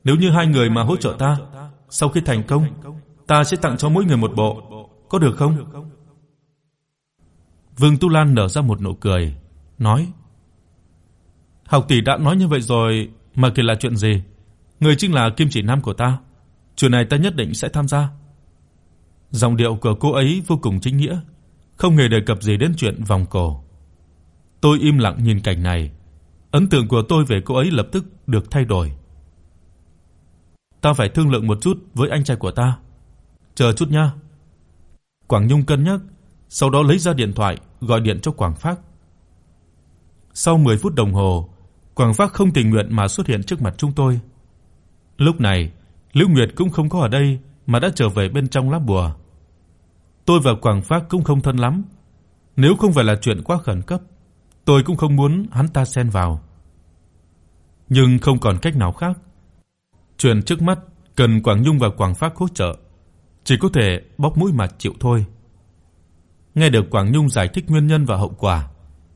Nếu như hai người mà hỗ trợ ta, sau khi thành công, ta sẽ tặng cho mỗi người một bộ, có được không? Vương Tu Lan nở ra một nụ cười, nói: "Học tỷ đã nói như vậy rồi, mà kể là chuyện gì? Người chính là kim chỉ nam của ta." chuyện này ta nhất định sẽ tham gia." Giọng điệu của cô ấy vô cùng chính nghĩa, không hề đề cập gì đến chuyện vòng cổ. Tôi im lặng nhìn cảnh này, ấn tượng của tôi về cô ấy lập tức được thay đổi. Ta phải thương lượng một chút với anh trai của ta. Chờ chút nha. Quảng Nhung cân nhắc, sau đó lấy ra điện thoại gọi điện cho Quảng Phác. Sau 10 phút đồng hồ, Quảng Phác không tình nguyện mà xuất hiện trước mặt chúng tôi. Lúc này, Lữ Nguyệt cũng không có ở đây mà đã trở về bên trong lá bùa. Tôi và Quảng Phác cũng không thân lắm, nếu không phải là chuyện quá khẩn cấp, tôi cũng không muốn hắn ta xen vào. Nhưng không còn cách nào khác. Chuyện trước mắt cần Quảng Nhung và Quảng Phác hỗ trợ, chỉ có thể bóp mũi mà chịu thôi. Nghe được Quảng Nhung giải thích nguyên nhân và hậu quả,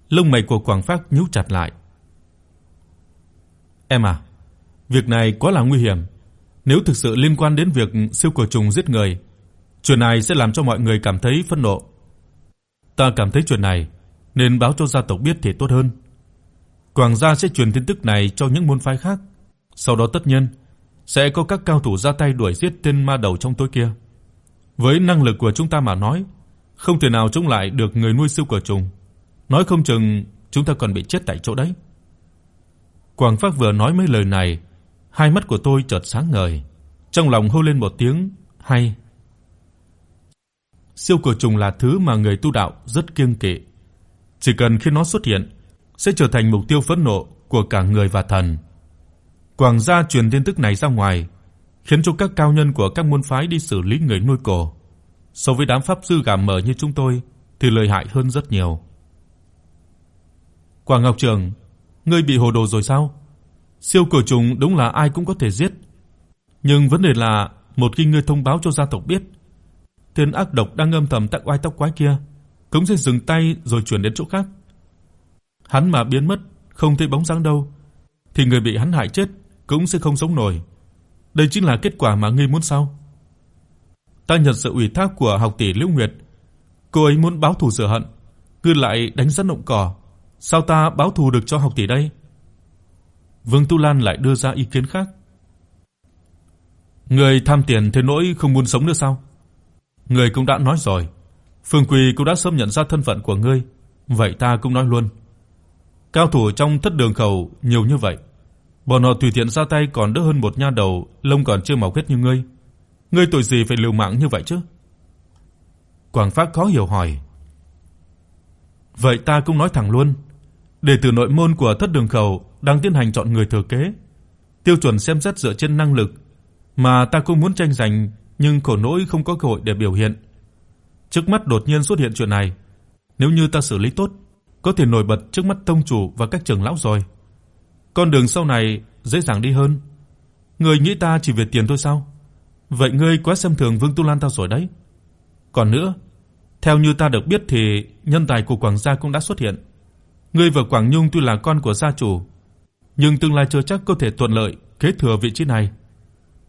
lông mày của Quảng Phác nhíu chặt lại. "Em à, việc này quá là nguy hiểm, nếu thực sự liên quan đến việc siêu cổ trùng giết người, chuyện này sẽ làm cho mọi người cảm thấy phẫn nộ. Ta cảm thấy chuyện này nên báo cho gia tộc biết thì tốt hơn. Quảng gia sẽ truyền tin tức này cho những môn phái khác, sau đó tất nhiên sẽ có các cao thủ ra tay đuổi giết tên ma đầu trong tối kia. Với năng lực của chúng ta mà nói, không thể nào chống lại được người nuôi siêu cờ trùng. Nói không chừng chúng ta còn bị chết tại chỗ đấy. Quảng Phác vừa nói mấy lời này, hai mắt của tôi chợt sáng ngời, trong lòng hô lên một tiếng hay. Siêu cổ trùng là thứ mà người tu đạo rất kiêng kỵ. Chỉ cần khi nó xuất hiện, sẽ trở thành mục tiêu phẫn nộ của cả người và thần. Quảng gia truyền tin tức này ra ngoài, khiến cho các cao nhân của các môn phái đi xử lý người nuôi cổ. So với đám pháp sư gà mờ như chúng tôi thì lợi hại hơn rất nhiều. Quảng Ngọc Trường, ngươi bị hồ đồ rồi sao? Siêu cửu trùng đúng là ai cũng có thể giết, nhưng vấn đề là một khi ngươi thông báo cho gia tộc biết, tên ác độc đang âm thầm tắc oai tóc quái kia cũng sẽ dừng tay rồi chuyển đến chỗ khác. Hắn mà biến mất, không thấy bóng dáng đâu, thì người bị hắn hại chết cũng sẽ không sống nổi. Đây chính là kết quả mà ngươi muốn sao? Ta nhận sự ủy thác của học tỷ Liễu Nguyệt, cô ấy muốn báo thù rửa hận, cứ lại đánh rắn động cỏ, sao ta báo thù được cho học tỷ đây? Vương Tu Lan lại đưa ra ý kiến khác. Người tham tiền thế nỗi không muốn sống nữa sao? người cũng đã nói rồi, Phương Quỳ cũng đã sớm nhận ra thân phận của ngươi, vậy ta cũng nói luôn. Cao thủ trong thất đường khẩu nhiều như vậy, bọn họ tùy tiện ra tay còn đỡ hơn một nha đầu lông còn chưa mọc hết như ngươi. Ngươi tội gì phải liều mạng như vậy chứ? Quảng Phác khó hiểu hỏi. Vậy ta cũng nói thẳng luôn, đệ tử nội môn của thất đường khẩu đang tiến hành chọn người thừa kế. Tiêu chuẩn xem xét dựa trên năng lực, mà ta cũng muốn tranh giành nhưng khổ nỗi không có cơ hội để biểu hiện. Trước mắt đột nhiên xuất hiện chuyện này, nếu như ta xử lý tốt, có thể nổi bật trước mắt tông chủ và các trưởng lão rồi. Con đường sau này dễ dàng đi hơn. Ngươi nghĩ ta chỉ việc tiền thôi sao? Vậy ngươi quá xem thường Vương Tu Lan ta rồi đấy. Còn nữa, theo như ta được biết thì nhân tài của Quảng gia cũng đã xuất hiện. Ngươi và Quảng Nhung tuy là con của gia chủ, nhưng tương lai chưa chắc có thể thuận lợi kế thừa vị trí này.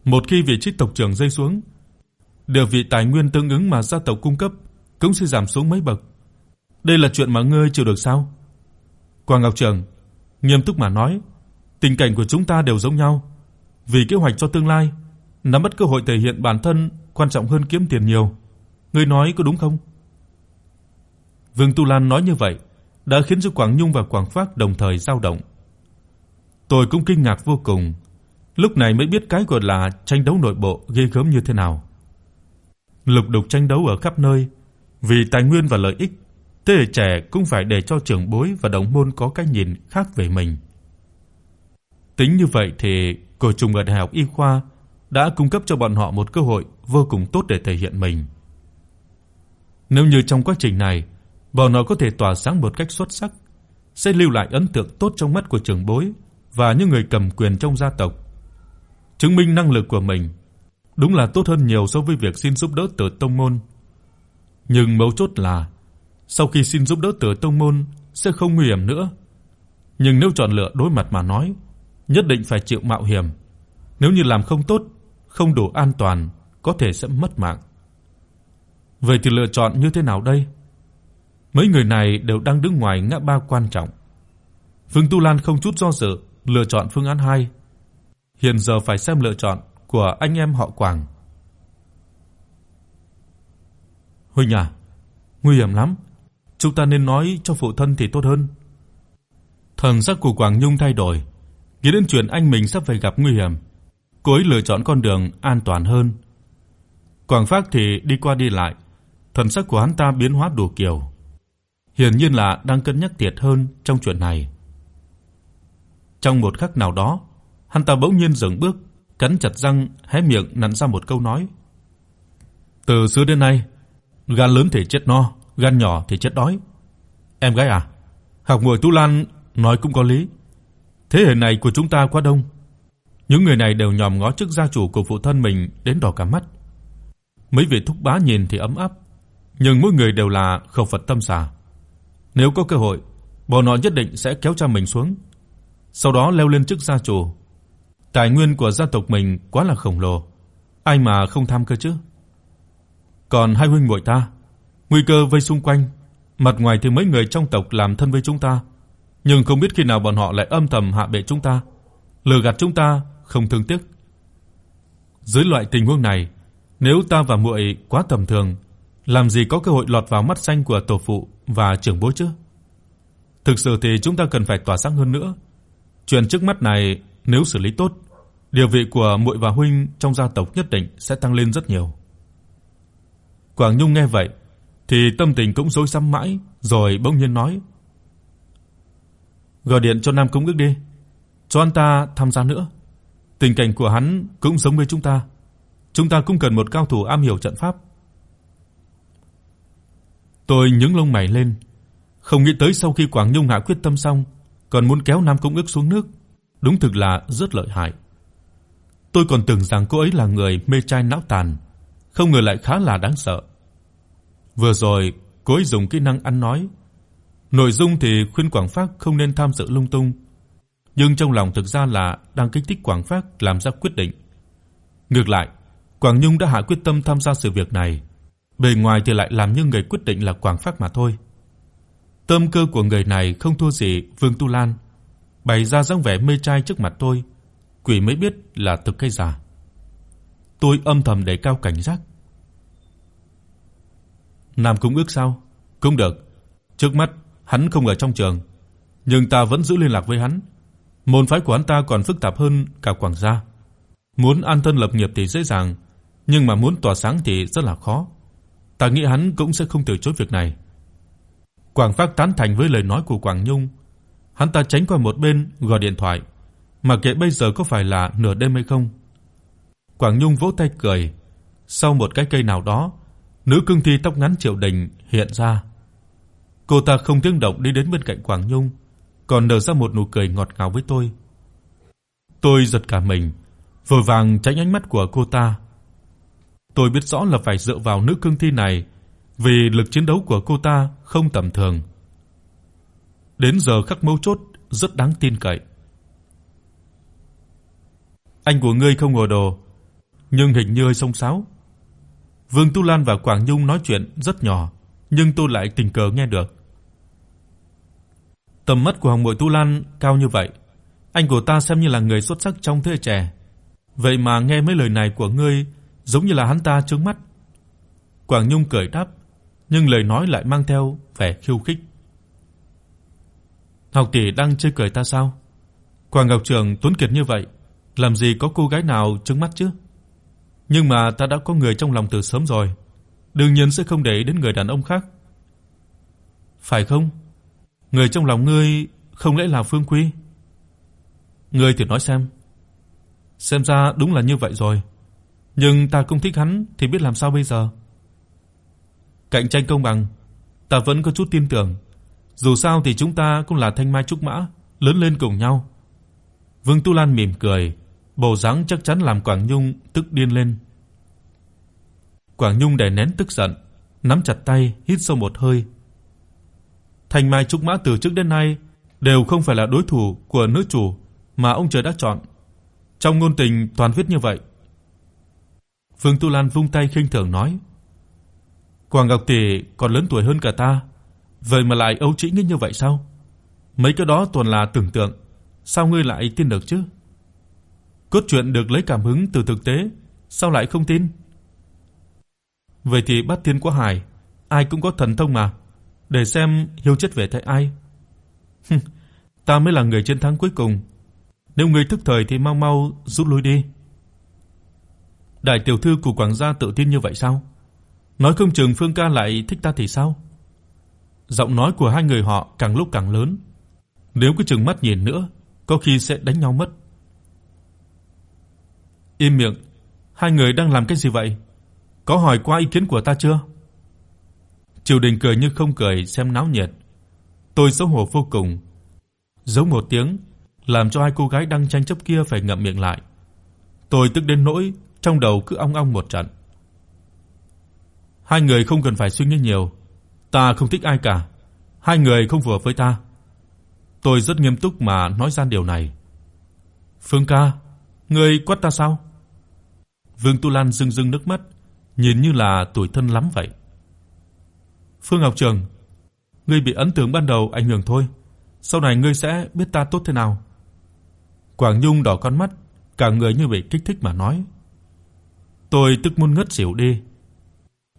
Một khi vị trí tộc trưởng rơi xuống, địa vị tài nguyên tương ứng mà gia tộc cung cấp cũng sẽ giảm xuống mấy bậc. Đây là chuyện mà ngươi chịu được sao? Quang Ngọc Trường, nghiêm túc mà nói, tình cảnh của chúng ta đều giống nhau, vì kế hoạch cho tương lai, nắm bắt cơ hội thể hiện bản thân quan trọng hơn kiếm tiền nhiều. Ngươi nói có đúng không? Vương Tu Lan nói như vậy, đã khiến cho Quảng Nhung và Quảng Phác đồng thời dao động. Tôi cũng kinh ngạc vô cùng, lúc này mới biết cái gọi là tranh đấu nội bộ ghê gớm như thế nào lục đục tranh đấu ở khắp nơi, vì tài nguyên và lợi ích, thế hệ trẻ cũng phải để cho trưởng bối và đồng môn có cái nhìn khác về mình. Tính như vậy thì cổ trùng ở Đại học Y khoa đã cung cấp cho bọn họ một cơ hội vô cùng tốt để thể hiện mình. Nếu như trong quá trình này, bọn họ có thể tỏa sáng một cách xuất sắc, sẽ lưu lại ấn tượng tốt trong mắt của trưởng bối và những người cầm quyền trong gia tộc, chứng minh năng lực của mình đúng là tốt hơn nhiều so với việc xin giúp đỡ từ tông môn. Nhưng mấu chốt là sau khi xin giúp đỡ từ tông môn sẽ không nguy hiểm nữa. Nhưng nếu chọn lựa đối mặt mà nói, nhất định phải chịu mạo hiểm. Nếu như làm không tốt, không đủ an toàn, có thể sẽ mất mạng. Vậy thì lựa chọn như thế nào đây? Mấy người này đều đang đứng ngoài ngã ba quan trọng. Phương Tu Lan không chút do dự lựa chọn phương án 2. Hiện giờ phải xem lựa chọn của anh em họ Quảng. Huynh à, nguy hiểm lắm, chúng ta nên nói cho phụ thân thì tốt hơn. Thần sắc của Quảng Nhung thay đổi, nghĩ đến chuyện anh mình sắp phải gặp nguy hiểm, cô ấy lựa chọn con đường an toàn hơn. Quảng Phác thì đi qua đi lại, thần sắc của hắn ta biến hóa đủ kiểu. Hiển nhiên là đang cân nhắc thiệt hơn trong chuyện này. Trong một khắc nào đó, hắn ta bỗng nhiên dừng bước, cắn chặt răng, hé miệng nặn ra một câu nói. Từ xưa đến nay, gan lớn thì chết no, gan nhỏ thì chết đói. Em gái à, học muội Tu Lan nói cũng có lý. Thế hệ này của chúng ta quá đông. Những người này đều nhòm ngó trước gia chủ của phụ thân mình đến đỏ cả mắt. Mấy vị thúc bá nhìn thì ấm áp, nhưng mỗi người đều là khẩu Phật tâm xà. Nếu có cơ hội, bọn họ nhất định sẽ kéo cha mình xuống, sau đó leo lên chức gia chủ. Tài nguyên của gia tộc mình quá là khổng lồ, ai mà không tham cơ chứ. Còn hai huynh muội ta, nguy cơ vây xung quanh, mặt ngoài thì mấy người trong tộc làm thân với chúng ta, nhưng không biết khi nào bọn họ lại âm thầm hạ bệ chúng ta, lừa gạt chúng ta không thương tiếc. Dưới loại tình huống này, nếu ta và muội quá tầm thường, làm gì có cơ hội lọt vào mắt xanh của tổ phụ và trưởng bối chứ? Thực sự thì chúng ta cần phải tỏa sáng hơn nữa. Chuyện trước mắt này nếu xử lý tốt, địa vị của muội và huynh trong gia tộc nhất định sẽ tăng lên rất nhiều. Quảng Nhung nghe vậy thì tâm tình cũng rối rắm mãi, rồi bỗng nhiên nói: "Gọi điện cho Nam Công đức đi, cho anh ta tham gia nữa. Tình cảnh của hắn cũng giống với chúng ta, chúng ta cũng cần một cao thủ am hiểu trận pháp." Tôi nhướng lông mày lên, không nghĩ tới sau khi Quảng Nhung hạ quyết tâm xong, còn muốn kéo Nam Công Ước xuống nước, đúng thực là rất lợi hại. Tôi còn tưởng rằng cô ấy là người mê trai não tàn, không ngờ lại khá là đáng sợ. Vừa rồi, cô ấy dùng kỹ năng ăn nói. Nội dung thì khuyên Quảng Phác không nên tham dự lung tung, nhưng trong lòng thực ra là đang kích thích Quảng Phác làm ra quyết định. Ngược lại, Quảng Nhung đã hạ quyết tâm tham gia sự việc này, bề ngoài thì lại làm như người quyết định là Quảng Phác mà thôi. Tâm cơ của người này không thua gì Vương Tu Lan, bày ra dáng vẻ mê trai trước mặt tôi, quỷ mới biết là thực hay giả. Tôi âm thầm đề cao cảnh giác. Nam cũng ước sao? Cũng được. Trước mắt hắn không ở trong trường, nhưng ta vẫn giữ liên lạc với hắn. Môn phái của hắn ta còn phức tạp hơn cả Quảng gia. Muốn an thân lập nghiệp thì dễ dàng, nhưng mà muốn tỏa sáng thì rất là khó. Ta nghĩ hắn cũng sẽ không từ chối việc này. Quảng Phác tán thành với lời nói của Quảng Nhung. Hắn ta tránh qua một bên gọi điện thoại, mà kệ bây giờ có phải là nửa đêm hay không. Quảng Nhung vỗ tay cười, sau một cái cây nào đó, nữ cương thi tóc ngắn Triệu Đình hiện ra. Cô ta không tiếng động đi đến bên cạnh Quảng Nhung, còn nở ra một nụ cười ngọt ngào với tôi. Tôi giật cả mình, vội vàng tránh ánh mắt của cô ta. Tôi biết rõ là phải dựa vào nữ cương thi này, vì lực chiến đấu của cô ta không tầm thường. Đến giờ khắc mấu chốt rất đáng tin cậy. Anh của ngươi không ngờ đồ, nhưng hình như hơi xông xáo. Vương Tu Lan và Quảng Nhung nói chuyện rất nhỏ, nhưng tôi lại tình cờ nghe được. Tầm mắt của Hoàng Bội Tu Lan cao như vậy, anh của ta xem như là người xuất sắc trong thế hệ trẻ. Vậy mà nghe mấy lời này của ngươi giống như là hắn ta trướng mắt. Quảng Nhung cười đáp, nhưng lời nói lại mang theo vẻ khiêu khích. Học tỷ đang chơi cười ta sao? Quảng Ngọc Trường tuấn kiệt như vậy, làm gì có cô gái nào trướng mắt chứ? Nhưng mà ta đã có người trong lòng từ sớm rồi, đương nhiên sẽ không để ý đến người đàn ông khác. Phải không? Người trong lòng ngươi không lẽ là Phương Quy? Ngươi thử nói xem. Xem ra đúng là như vậy rồi, nhưng ta không thích hắn thì biết làm sao bây giờ? Cạnh tranh công bằng, ta vẫn có chút tin tưởng. Dù sao thì chúng ta cũng là thanh mai trúc mã, lớn lên cùng nhau. Vương Tu Lan mỉm cười, bộ dáng chắc chắn làm Quảng Nhung tức điên lên. Quảng Nhung đè nén tức giận, nắm chặt tay, hít sâu một hơi. Thanh Mai Trúc Mã từ trước đến nay đều không phải là đối thủ của nữ chủ mà ông trời đã chọn. Trong ngôn tình toàn viết như vậy. Phương Tu Lan vung tay khinh thường nói: "Quảng Ngọc tỷ còn lớn tuổi hơn cả ta, vậy mà lại ấu trĩ như vậy sao? Mấy cái đó toàn là tưởng tượng, sao ngươi lại tin được chứ?" Cốt truyện được lấy cảm hứng từ thực tế, sao lại không tin? Vậy thì Bát tiên Quá Hải, ai cũng có thần thông mà, để xem hiếu chết về tay ai. ta mới là người chiến thắng cuối cùng. Nếu ngươi thức thời thì mau mau rút lui đi. Đại tiểu thư của Quảng gia tự tin như vậy sao? Nói không chừng Phương ca lại thích ta thì sao? Giọng nói của hai người họ càng lúc càng lớn. Nếu cứ chừng mắt nhìn nữa, có khi sẽ đánh nhau mất. Im miệng, hai người đang làm cái gì vậy? Có hỏi qua ý kiến của ta chưa? Triều Đình cười như không cười xem náo nhiệt. Tôi xấu hổ vô cùng. Giống một tiếng, làm cho hai cô gái đang tranh chấp kia phải ngậm miệng lại. Tôi tức đến nỗi trong đầu cứ ong ong một trận. Hai người không cần phải suy nghĩ nhiều, ta không thích ai cả. Hai người không phù hợp với ta. Tôi rất nghiêm túc mà nói ra điều này. Phương ca, ngươi quát ta sao? Vương Tu Lan rưng rưng nước mắt, nhìn như là tuổi thân lắm vậy. Phương Ngọc Trường, ngươi bị ấn tượng ban đầu ảnh hưởng thôi, sau này ngươi sẽ biết ta tốt thế nào. Quảng Nhung đỏ con mắt, cả người như bị kích thích mà nói. Tôi tức muốn ngất xỉu đi.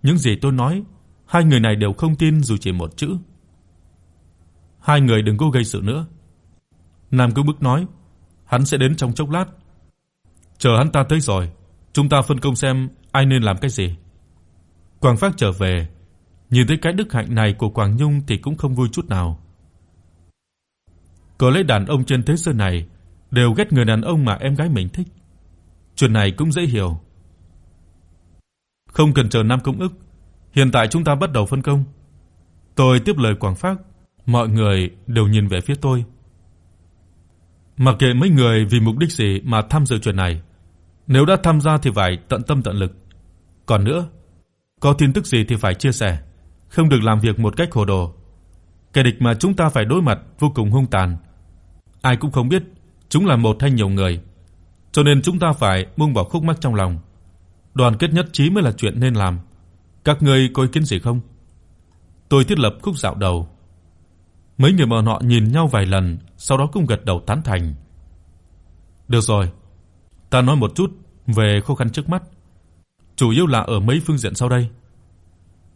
Những gì tôi nói, hai người này đều không tin dù chỉ một chữ. Hai người đừng cố gây sự nữa. Nam cứ bức nói, hắn sẽ đến trong chốc lát. Chờ hắn ta tới rồi, chúng ta phân công xem ai nên làm cái gì. Quảng Phác trở về, nhìn thấy cái đức hạnh này của Quảng Nhung thì cũng không vui chút nào. Có lẽ đàn ông trên thế giới này đều ghét người đàn ông mà em gái mình thích. Chuyện này cũng dễ hiểu. Không cần chờ Nam công ức, hiện tại chúng ta bắt đầu phân công. Tôi tiếp lời Quảng Phác, mọi người đều nhìn về phía tôi. Mặc kệ mấy người vì mục đích gì mà tham dự chuyện này, nếu đã tham gia thì phải tận tâm tận lực. Còn nữa, có tin tức gì thì phải chia sẻ, không được làm việc một cách hồ đồ. Kẻ địch mà chúng ta phải đối mặt vô cùng hung tàn. Ai cũng không biết chúng là một hay nhiều người, cho nên chúng ta phải buông bỏ khúc mắc trong lòng. Đoàn kết nhất trí mới là chuyện nên làm. Các ngươi có ý kiến gì không? Tôi thiết lập khúc dạo đầu. Mấy người bọn họ nhìn nhau vài lần, sau đó cùng gật đầu tán thành. Được rồi, ta nói một chút về khó khăn trước mắt, chủ yếu là ở mấy phương diện sau đây.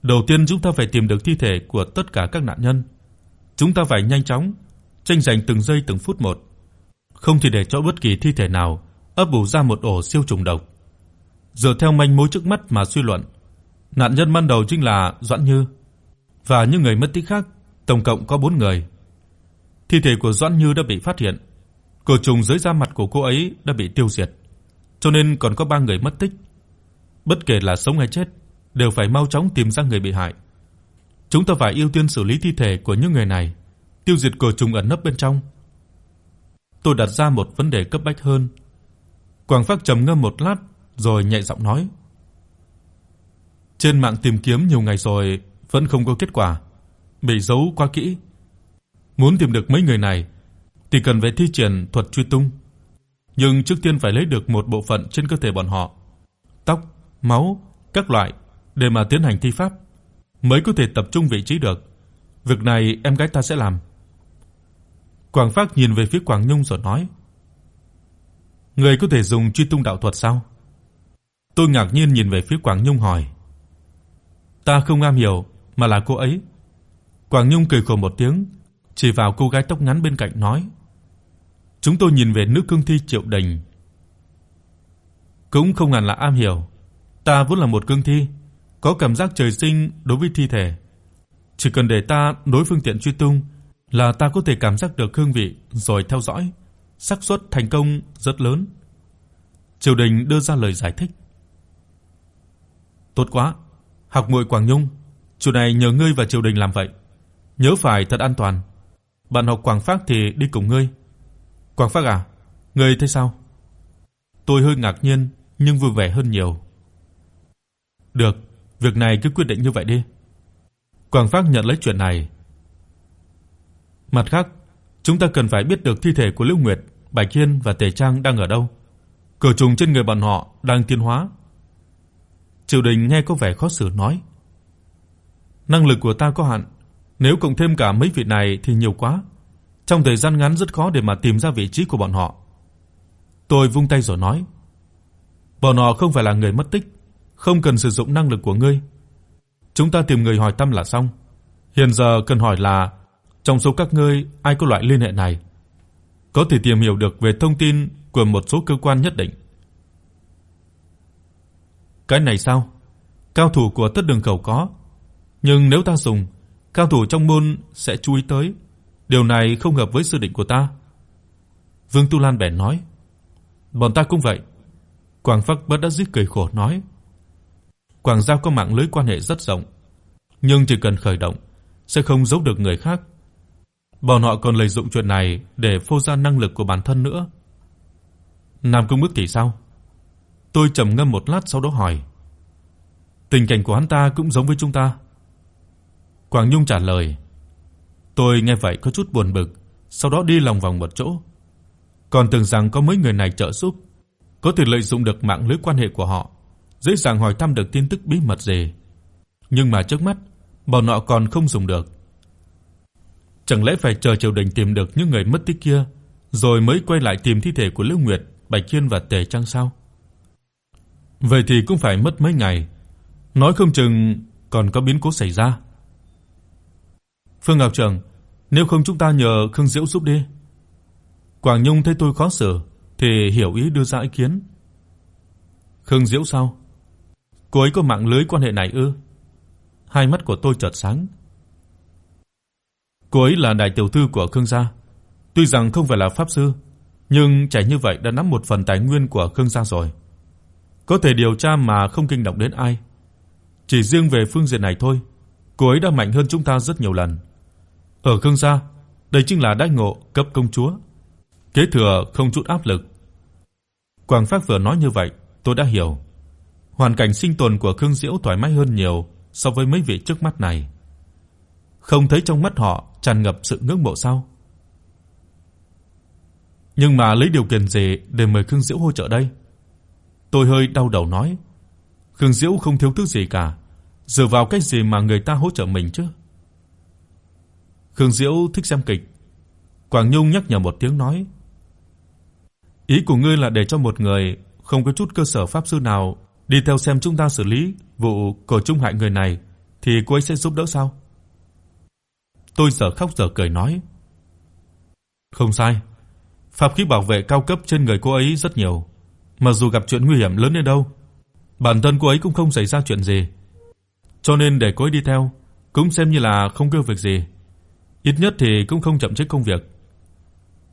Đầu tiên chúng ta phải tìm được thi thể của tất cả các nạn nhân. Chúng ta phải nhanh chóng tranh giành từng giây từng phút một, không thể để cho bất kỳ thi thể nào ấp ủ ra một ổ siêu trùng độc. Dựa theo manh mối trước mắt mà suy luận, nạn nhân ban đầu chính là Doãn Như và những người mất tích khác, tổng cộng có 4 người. Thi thể của Doãn Như đã bị phát hiện, cổ trùng dưới da mặt của cô ấy đã bị tiêu diệt, cho nên còn có 3 người mất tích. Bất kể là sống hay chết, đều phải mau chóng tìm ra người bị hại. Chúng ta phải ưu tiên xử lý thi thể của những người này, tiêu diệt cổ trùng ẩn nấp bên trong. Tôi đặt ra một vấn đề cấp bách hơn. Quảng Phác trầm ngâm một lát rồi nhẹ giọng nói: "Trên mạng tìm kiếm nhiều ngày rồi vẫn không có kết quả, bị giấu quá kỹ. Muốn tìm được mấy người này thì cần phải thi triển thuật truy tung, nhưng trước tiên phải lấy được một bộ phận trên cơ thể bọn họ, tóc, máu, các loại để mà tiến hành thi pháp, mới có thể tập trung vị trí được. Việc này em gái ta sẽ làm." Quảng Phác nhìn về phía Quảng Nhung rồi nói: "Ngươi có thể dùng truy tung đạo thuật sao?" Tôi ngạc nhiên nhìn về phía Quảng Nhung hỏi: "Ta không am hiểu, mà là cô ấy." Quảng Nhung cười khổ một tiếng, chỉ vào cô gái tóc ngắn bên cạnh nói: "Chúng tôi nhìn về nữ cương thi Triệu Đình, cũng không hẳn là am hiểu, ta vốn là một cương thi, có cảm giác trời sinh đối với thi thể, chỉ cần để ta đối phương tiện truy tung là ta có thể cảm giác được hương vị rồi theo dõi, xác suất thành công rất lớn." Triều Đình đưa ra lời giải thích. Tốt quá, học muội Quảng Nhung, chuyện này nhờ ngươi và Triều Đình làm vậy. Nhớ phải thật an toàn. Bạn học Quảng Phác thì đi cùng ngươi. Quảng Phác à, ngươi thế sao? Tôi hơi ngạc nhiên nhưng vui vẻ hơn nhiều. Được, việc này cứ quyết định như vậy đi. Quảng Phác nhận lấy chuyện này. Mặt khác, chúng ta cần phải biết được thi thể của Lưu Nguyệt, Bạch Kiên và Tề Trang đang ở đâu. Cờ trùng trên người bọn họ đang tiến hóa Triều Đình nghe có vẻ khó xử nói: "Năng lực của ta có hạn, nếu cộng thêm cả mấy vị này thì nhiều quá, trong thời gian ngắn rất khó để mà tìm ra vị trí của bọn họ." Tôi vung tay rồi nói: "Bọn họ không phải là người mất tích, không cần sử dụng năng lực của ngươi. Chúng ta tìm người hỏi thăm là xong. Hiện giờ cần hỏi là trong số các ngươi ai có loại liên hệ này, có thể tìm hiểu được về thông tin của một số cơ quan nhất định." Cái này sao? Cao thủ của Tất Đường Khẩu có, nhưng nếu ta dùng, cao thủ trong môn sẽ chú ý tới, điều này không hợp với dự định của ta. Vương Tu Lan bèn nói: "Bọn ta cũng vậy." Quảng Phác bất đắc dĩ cười khổ nói: "Quảng Giao có mạng lưới quan hệ rất rộng, nhưng chỉ cần khởi động sẽ không giấu được người khác. Bọn họ còn lợi dụng chuyện này để phô ra năng lực của bản thân nữa." Nam Cung Bức thì sao? Tôi trầm ngâm một lát sau đó hỏi. Tình cảnh của hắn ta cũng giống với chúng ta. Quảng Nhung trả lời. Tôi nghe vậy có chút buồn bực, sau đó đi lòng vòng một chỗ. Còn tưởng rằng có mấy người này trợ giúp, có thể lợi dụng được mạng lưới quan hệ của họ, dễ dàng hỏi thăm được tin tức bí mật gì. Nhưng mà trước mắt, bọn họ còn không dùng được. Chẳng lẽ phải chờ triều đình tìm được những người mất tích kia rồi mới quay lại tìm thi thể của lữ Nguyệt, Bạch Kiên và Tề Trang sao? Vậy thì cũng phải mất mấy ngày, nói không chừng còn có biến cố xảy ra. Phương Ngọc Trừng, nếu không chúng ta nhờ Khương Diễu giúp đi. Quảng Nhung thấy tôi khó xử thì hiểu ý đưa ra ý kiến. Khương Diễu sao? Cô ấy có mạng lưới quan hệ này ư? Hai mắt của tôi chợt sáng. Cô ấy là đại tiểu thư của Khương gia, tuy rằng không phải là pháp sư, nhưng trẻ như vậy đã nắm một phần tài nguyên của Khương gia rồi. Có thể điều tra mà không kinh động đến ai. Chỉ riêng về phương diện này thôi, cô ấy đã mạnh hơn chúng ta rất nhiều lần. Ở Khương gia, đây chính là đãi ngộ cấp công chúa, kế thừa không chút áp lực. Quảng Phác vừa nói như vậy, tôi đã hiểu. Hoàn cảnh sinh tồn của Khương Diễu thoải mái hơn nhiều so với mấy vị trước mắt này. Không thấy trong mắt họ tràn ngập sự ngưỡng mộ sao? Nhưng mà lấy điều kiện gì để mời Khương Diễu hỗ trợ đây? Tôi hơi đau đầu nói, Khương Diễu không thiếu thứ gì cả, dựa vào cái gì mà người ta hỗ trợ mình chứ? Khương Diễu thích xem kịch. Quảng Nhung nhắc nhở một tiếng nói: "Ý của ngươi là để cho một người không có chút cơ sở pháp sư nào đi theo xem chúng ta xử lý vụ cổ trung hại người này thì cô ấy sẽ giúp đỡ sao?" Tôi giờ khóc giờ cười nói: "Không sai, pháp khí bảo vệ cao cấp trên người cô ấy rất nhiều, mặc dù gặp chuyện nguy hiểm lớn đến đâu, bản thân cô ấy cũng không xảy ra chuyện gì. Cho nên để cô ấy đi theo cũng xem như là không có việc gì. Ít nhất thì cũng không chậm trễ công việc."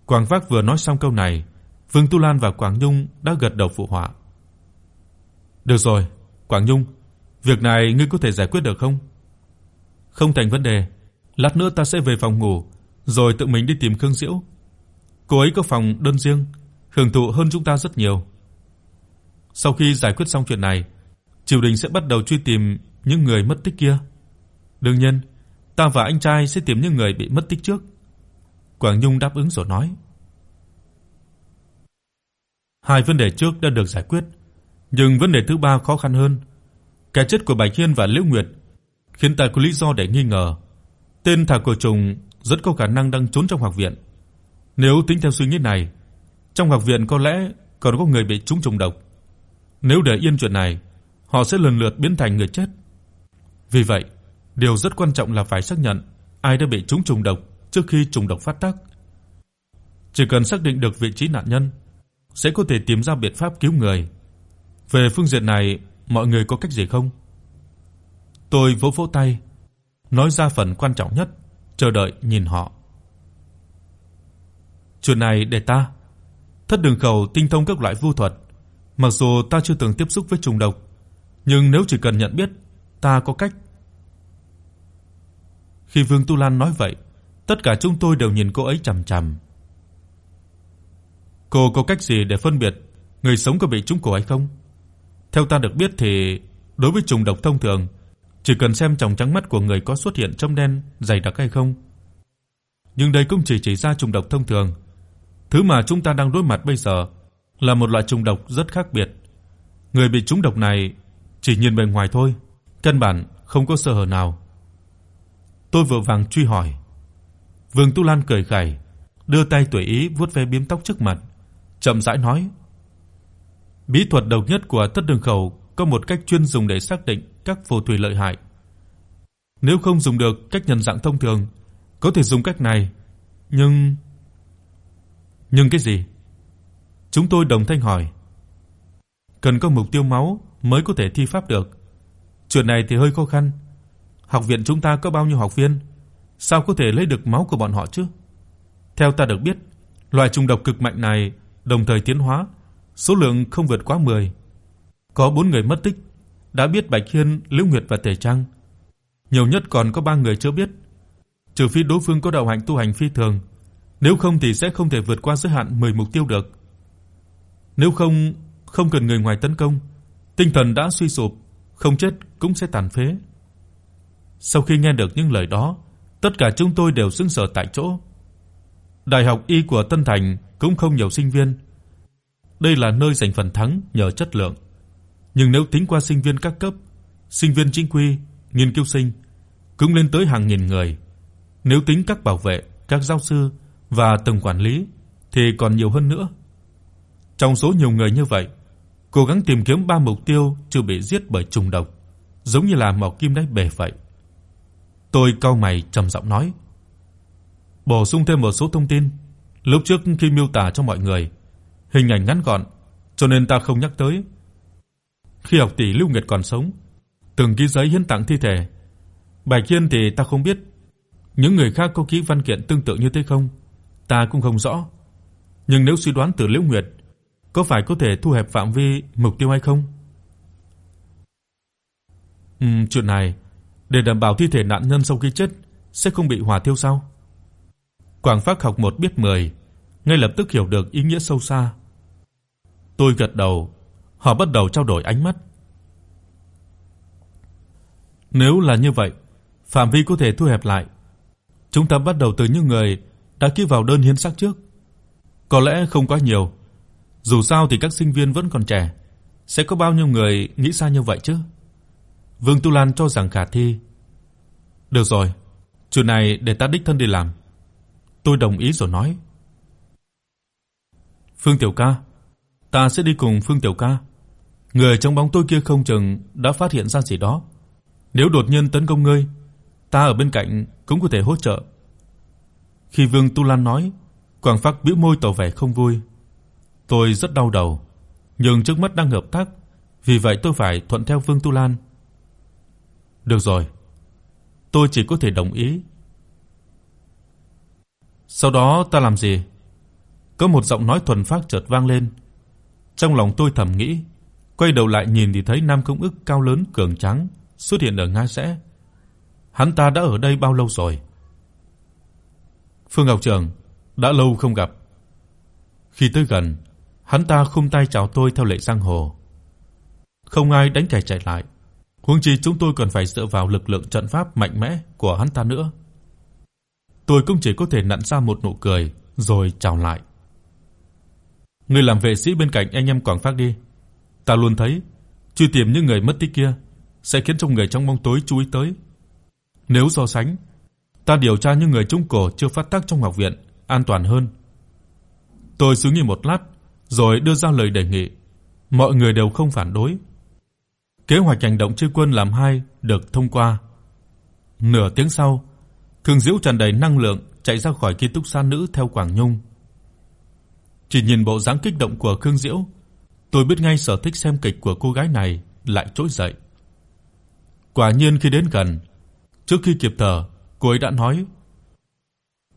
Quảng Phác vừa nói xong câu này, Vương Tu Lan và Quảng Nhung đã gật đầu phụ họa. "Được rồi, Quảng Nhung, việc này ngươi có thể giải quyết được không?" "Không thành vấn đề, lát nữa ta sẽ về phòng ngủ rồi tự mình đi tìm Khương Diễu. Cô ấy có phòng đơn riêng, hưởng thụ hơn chúng ta rất nhiều." Sau khi giải quyết xong chuyện này, triều đình sẽ bắt đầu truy tìm những người mất tích kia. Đương nhiên, ta và anh trai sẽ tìm những người bị mất tích trước." Quảng Nhung đáp ứng rồi nói. Hai vấn đề trước đã được giải quyết, nhưng vấn đề thứ ba khó khăn hơn. Cái chết của Bạch Hiên và Liễu Nguyệt khiến ta có lý do để nghi ngờ tên thả cổ trùng rất có khả năng đang trốn trong học viện. Nếu tính theo suy nghĩ này, trong học viện có lẽ còn có người bị trúng trùng độc. Nếu để yên chuyện này, họ sẽ lần lượt biến thành người chết. Vì vậy, điều rất quan trọng là phải xác nhận ai đã bị trúng trùng độc trước khi trùng độc phát tác. Chỉ cần xác định được vị trí nạn nhân, sẽ có thể tìm ra biện pháp cứu người. Về phương diện này, mọi người có cách gì không? Tôi vỗ vỗ tay, nói ra phần quan trọng nhất, chờ đợi nhìn họ. Chuyện này để ta. Thất Đường Khẩu tinh thông các loại vu thuật, mặc dù ta chưa từng tiếp xúc với trùng độc, nhưng nếu chỉ cần nhận biết, ta có cách. Khi Vương Tu Lan nói vậy, tất cả chúng tôi đều nhìn cô ấy chằm chằm. Cô có cách gì để phân biệt người sống có bị trúng cổ hay không? Theo ta được biết thì đối với trùng độc thông thường, chỉ cần xem trong trắng mắt của người có xuất hiện trong đen dày đặc hay không. Nhưng đây cũng chỉ chỉ ra trùng độc thông thường. Thứ mà chúng ta đang đối mặt bây giờ là một loại trùng độc rất khác biệt. Người bị trúng độc này chỉ nhìn bề ngoài thôi, căn bản không có sơ hở nào. Tôi vội vàng truy hỏi. Vương Tu Lan cười khẩy, đưa tay tùy ý vuốt ve bím tóc trước mặt, chậm rãi nói: Bí thuật độc nhất của Tất Đường Khẩu có một cách chuyên dùng để xác định các phù thủy lợi hại. Nếu không dùng được cách nhận dạng thông thường, có thể dùng cách này, nhưng nhưng cái gì? Chúng tôi đồng thanh hỏi. Cần có mục tiêu máu mới có thể thi pháp được. Chuyện này thì hơi khó khăn. Học viện chúng ta có bao nhiêu học viên, sao có thể lấy được máu của bọn họ chứ? Theo ta được biết, Loại trùng độc cực mạnh này đồng thời tiến hóa, số lượng không vượt quá 10. Có 4 người mất tích, đã biết Bạch Hiên, Lữ Nguyệt và Tề trăng Nhiều nhất còn có 3 người chưa biết. Trừ phi đối phương có đạo hạnh tu hành phi thường, nếu không thì sẽ không thể vượt qua giới hạn 10 mục tiêu được. Nếu không, không cần người ngoài tấn công, tinh thần đã suy sụp, không chết cũng sẽ tàn phế. Sau khi nghe được những lời đó, tất cả chúng tôi đều sững sờ tại chỗ. Đại học y của Tân Thành cũng không nhiều sinh viên. Đây là nơi giành phần thắng nhờ chất lượng. Nhưng nếu tính qua sinh viên các cấp, sinh viên chính quy, nghiên cứu sinh cũng lên tới hàng nghìn người. Nếu tính các bảo vệ, các giáo sư và tầng quản lý thì còn nhiều hơn nữa. Trong số nhiều người như vậy, cố gắng tìm kiếm ba mục tiêu chưa bị giết bởi trùng độc, giống như là mỏ kim đáy bể vậy. Tôi cau mày trầm giọng nói: "Bổ sung thêm một số thông tin, lúc trước khi miêu tả cho mọi người, hình ảnh ngắn gọn, cho nên ta không nhắc tới. Khi học tỷ Lưu Nguyệt còn sống, từng ký giấy hiến tặng thi thể. Bạch Kiên thì ta không biết, những người khác có ký văn kiện tương tự như thế không, ta cũng không rõ. Nhưng nếu suy đoán từ lưu Nguyệt, có phải có thể thu hẹp phạm vi mục tiêu hay không? Ừm, chuyện này để đảm bảo thi thể nạn nhân sau khi chết sẽ không bị hỏa thiêu sao? Quảng Phác học một biết 10, ngay lập tức hiểu được ý nghĩa sâu xa. Tôi gật đầu, họ bắt đầu trao đổi ánh mắt. Nếu là như vậy, phạm vi có thể thu hẹp lại. Chúng ta bắt đầu từ những người đã ký vào đơn hiến xác trước. Có lẽ không quá nhiều. Dù sao thì các sinh viên vẫn còn trẻ, sẽ có bao nhiêu người nghĩ xa như vậy chứ? Vương Tu Lan cho rằng khả thi. Được rồi, chuyện này để ta đích thân đi làm. Tôi đồng ý rồi nói. Phương Tiểu Ca, ta sẽ đi cùng Phương Tiểu Ca. Người trong bóng tối kia không chừng đã phát hiện ra gì đó. Nếu đột nhiên tấn công ngươi, ta ở bên cạnh cũng có thể hỗ trợ. Khi Vương Tu Lan nói, Quảng Phác bĩu môi tỏ vẻ không vui. Tôi rất đau đầu, nhưng trước mắt đang hợp tác, vì vậy tôi phải thuận theo Vương Tu Lan. Được rồi, tôi chỉ có thể đồng ý. Sau đó ta làm gì? Có một giọng nói thuần phác chợt vang lên. Trong lòng tôi thầm nghĩ, quay đầu lại nhìn thì thấy Nam Công Ức cao lớn cường tráng xuất hiện ở ngay sẽ. Hắn ta đã ở đây bao lâu rồi? Phương Ngọc Trường, đã lâu không gặp. Khi tới gần, hắn ta khum tay chào tôi theo lệ giang hồ. Không ai đánh kẻ chạy lại, huống chi chúng tôi còn phải dựa vào lực lượng trận pháp mạnh mẽ của hắn ta nữa. Tôi cũng chỉ có thể nặn ra một nụ cười rồi chào lại. Ngươi làm vệ sĩ bên cạnh anh em Quảng Phác đi. Ta luôn thấy truy tìm những người mất tích kia sẽ khiến cho người trong bóng tối chú ý tới. Nếu so sánh, ta điều tra những người trung cổ chưa phát tác trong học viện an toàn hơn. Tôi suy nghĩ một lát rồi đưa ra lời đề nghị. Mọi người đều không phản đối. Kế hoạch hành động chia quân làm hai được thông qua. Nửa tiếng sau, Thương Diễu tràn đầy năng lượng chạy ra khỏi ký túc xá nữ theo Quảng Nhung. Chỉ nhìn bộ dáng kích động của Khương Diễu, tôi biết ngay sở thích xem kịch của cô gái này lại trỗi dậy. Quả nhiên khi đến gần, trước khi kịp thở, cô ấy đã nói: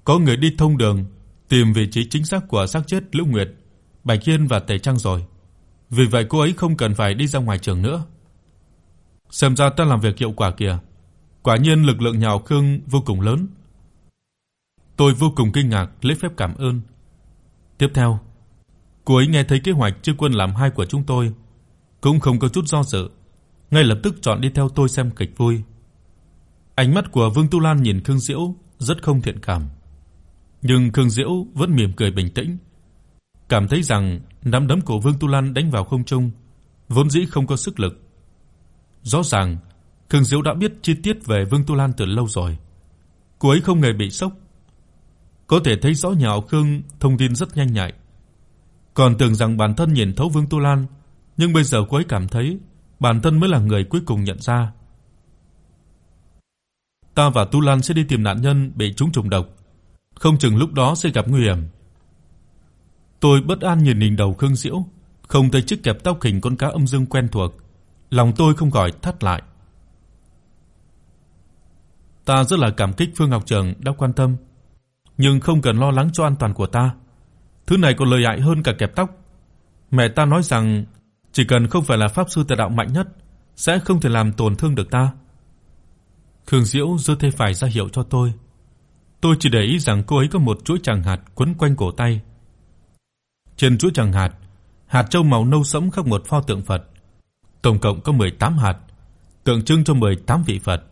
"Có người đi thông đường tìm vị trí chính xác của xác chết Lữ Nguyệt, Bạch Hiên và Tề Trang rồi. Vì vậy cô ấy không cần phải đi ra ngoài trường nữa." Xem ra ta làm việc hiệu quả kìa. Quả nhiên lực lượng nhà họ Khương vô cùng lớn. Tôi vô cùng kinh ngạc, lễ phép cảm ơn. Tiếp theo, cô ấy nghe thấy kế hoạch chia quân làm hai của chúng tôi, cũng không có chút do dự, ngay lập tức chọn đi theo tôi xem kịch vui. Ánh mắt của Vương Tu Lan nhìn Khương Diễu rất không thiện cảm, nhưng Khương Diễu vẫn mỉm cười bình tĩnh, cảm thấy rằng nắm đấm của Vương Tu Lan đánh vào không trung vốn dĩ không có sức lực. Rõ ràng, Khương diệu đã biết chi tiết về Vương Tu Lan từ lâu rồi. Cô ấy không hề bị sốc. Có thể thấy rõ nhà Khương thông tin rất nhanh nhạy. Còn tưởng rằng bản thân nhìn thấu Vương Tu Lan, nhưng bây giờ cô ấy cảm thấy bản thân mới là người cuối cùng nhận ra. Ta và Tu Lan sẽ đi tìm nạn nhân bị trúng trùng độc, không chừng lúc đó sẽ gặp nguy hiểm. Tôi bất an nhìn nhìn đầu Khương Diễu, không thấy chiếc kẹp tóc hình con cá âm dương quen thuộc, lòng tôi không khỏi thắt lại. Ta rất là cảm kích Phương Ngọc Trường đã quan tâm, nhưng không cần lo lắng cho an toàn của ta. Thứ này còn lợi hại hơn cả kẹp tóc. Mẹ ta nói rằng chỉ cần không phải là pháp sư tà đạo mạnh nhất sẽ không thể làm tổn thương được ta. Khương Diễu giơ tay phải ra hiệu cho tôi. Tôi chỉ để ý rằng cô ấy có một chuỗi tràng hạt quấn quanh cổ tay. Trên chuỗi tràng hạt, hạt châu màu nâu sẫm khắc một pho tượng Phật. Tổng cộng có 18 hạt, tượng trưng cho 18 vị Phật.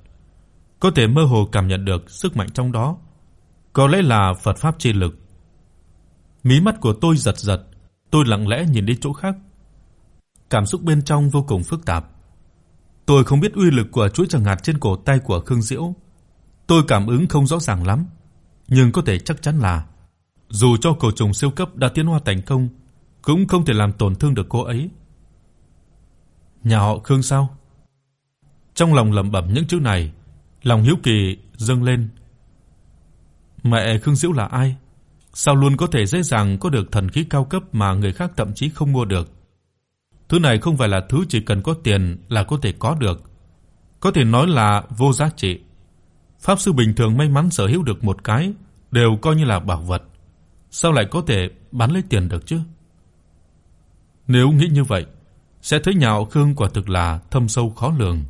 Có thể mơ hồ cảm nhận được sức mạnh trong đó, có lẽ là Phật pháp chi lực. Mí mắt của tôi giật giật, tôi lặng lẽ nhìn đi chỗ khác. Cảm xúc bên trong vô cùng phức tạp. Tôi không biết uy lực của chuỗi tràng hạt trên cổ tay của Khương Diễu. Tôi cảm ứng không rõ ràng lắm, nhưng có thể chắc chắn là dù cho cổ trùng siêu cấp đã tiến hóa thành công, cũng không thể làm tổn thương được cô ấy. Nhà họ Khương sao? Trong lòng lẩm bẩm những chữ này, lòng hiếu kỳ dâng lên. Mẹ Khương Diễu là ai? Sao luôn có thể dễ dàng có được thần khí cao cấp mà người khác thậm chí không mua được? Thứ này không phải là thứ chỉ cần có tiền là có thể có được. Có thể nói là vô giá trị. Pháp sư bình thường may mắn sở hữu được một cái đều coi như là bảo vật. Sao lại có thể bán lấy tiền được chứ? Nếu nghĩ như vậy, sẽ thấy nhà họ Khương quả thực là thâm sâu khó lường.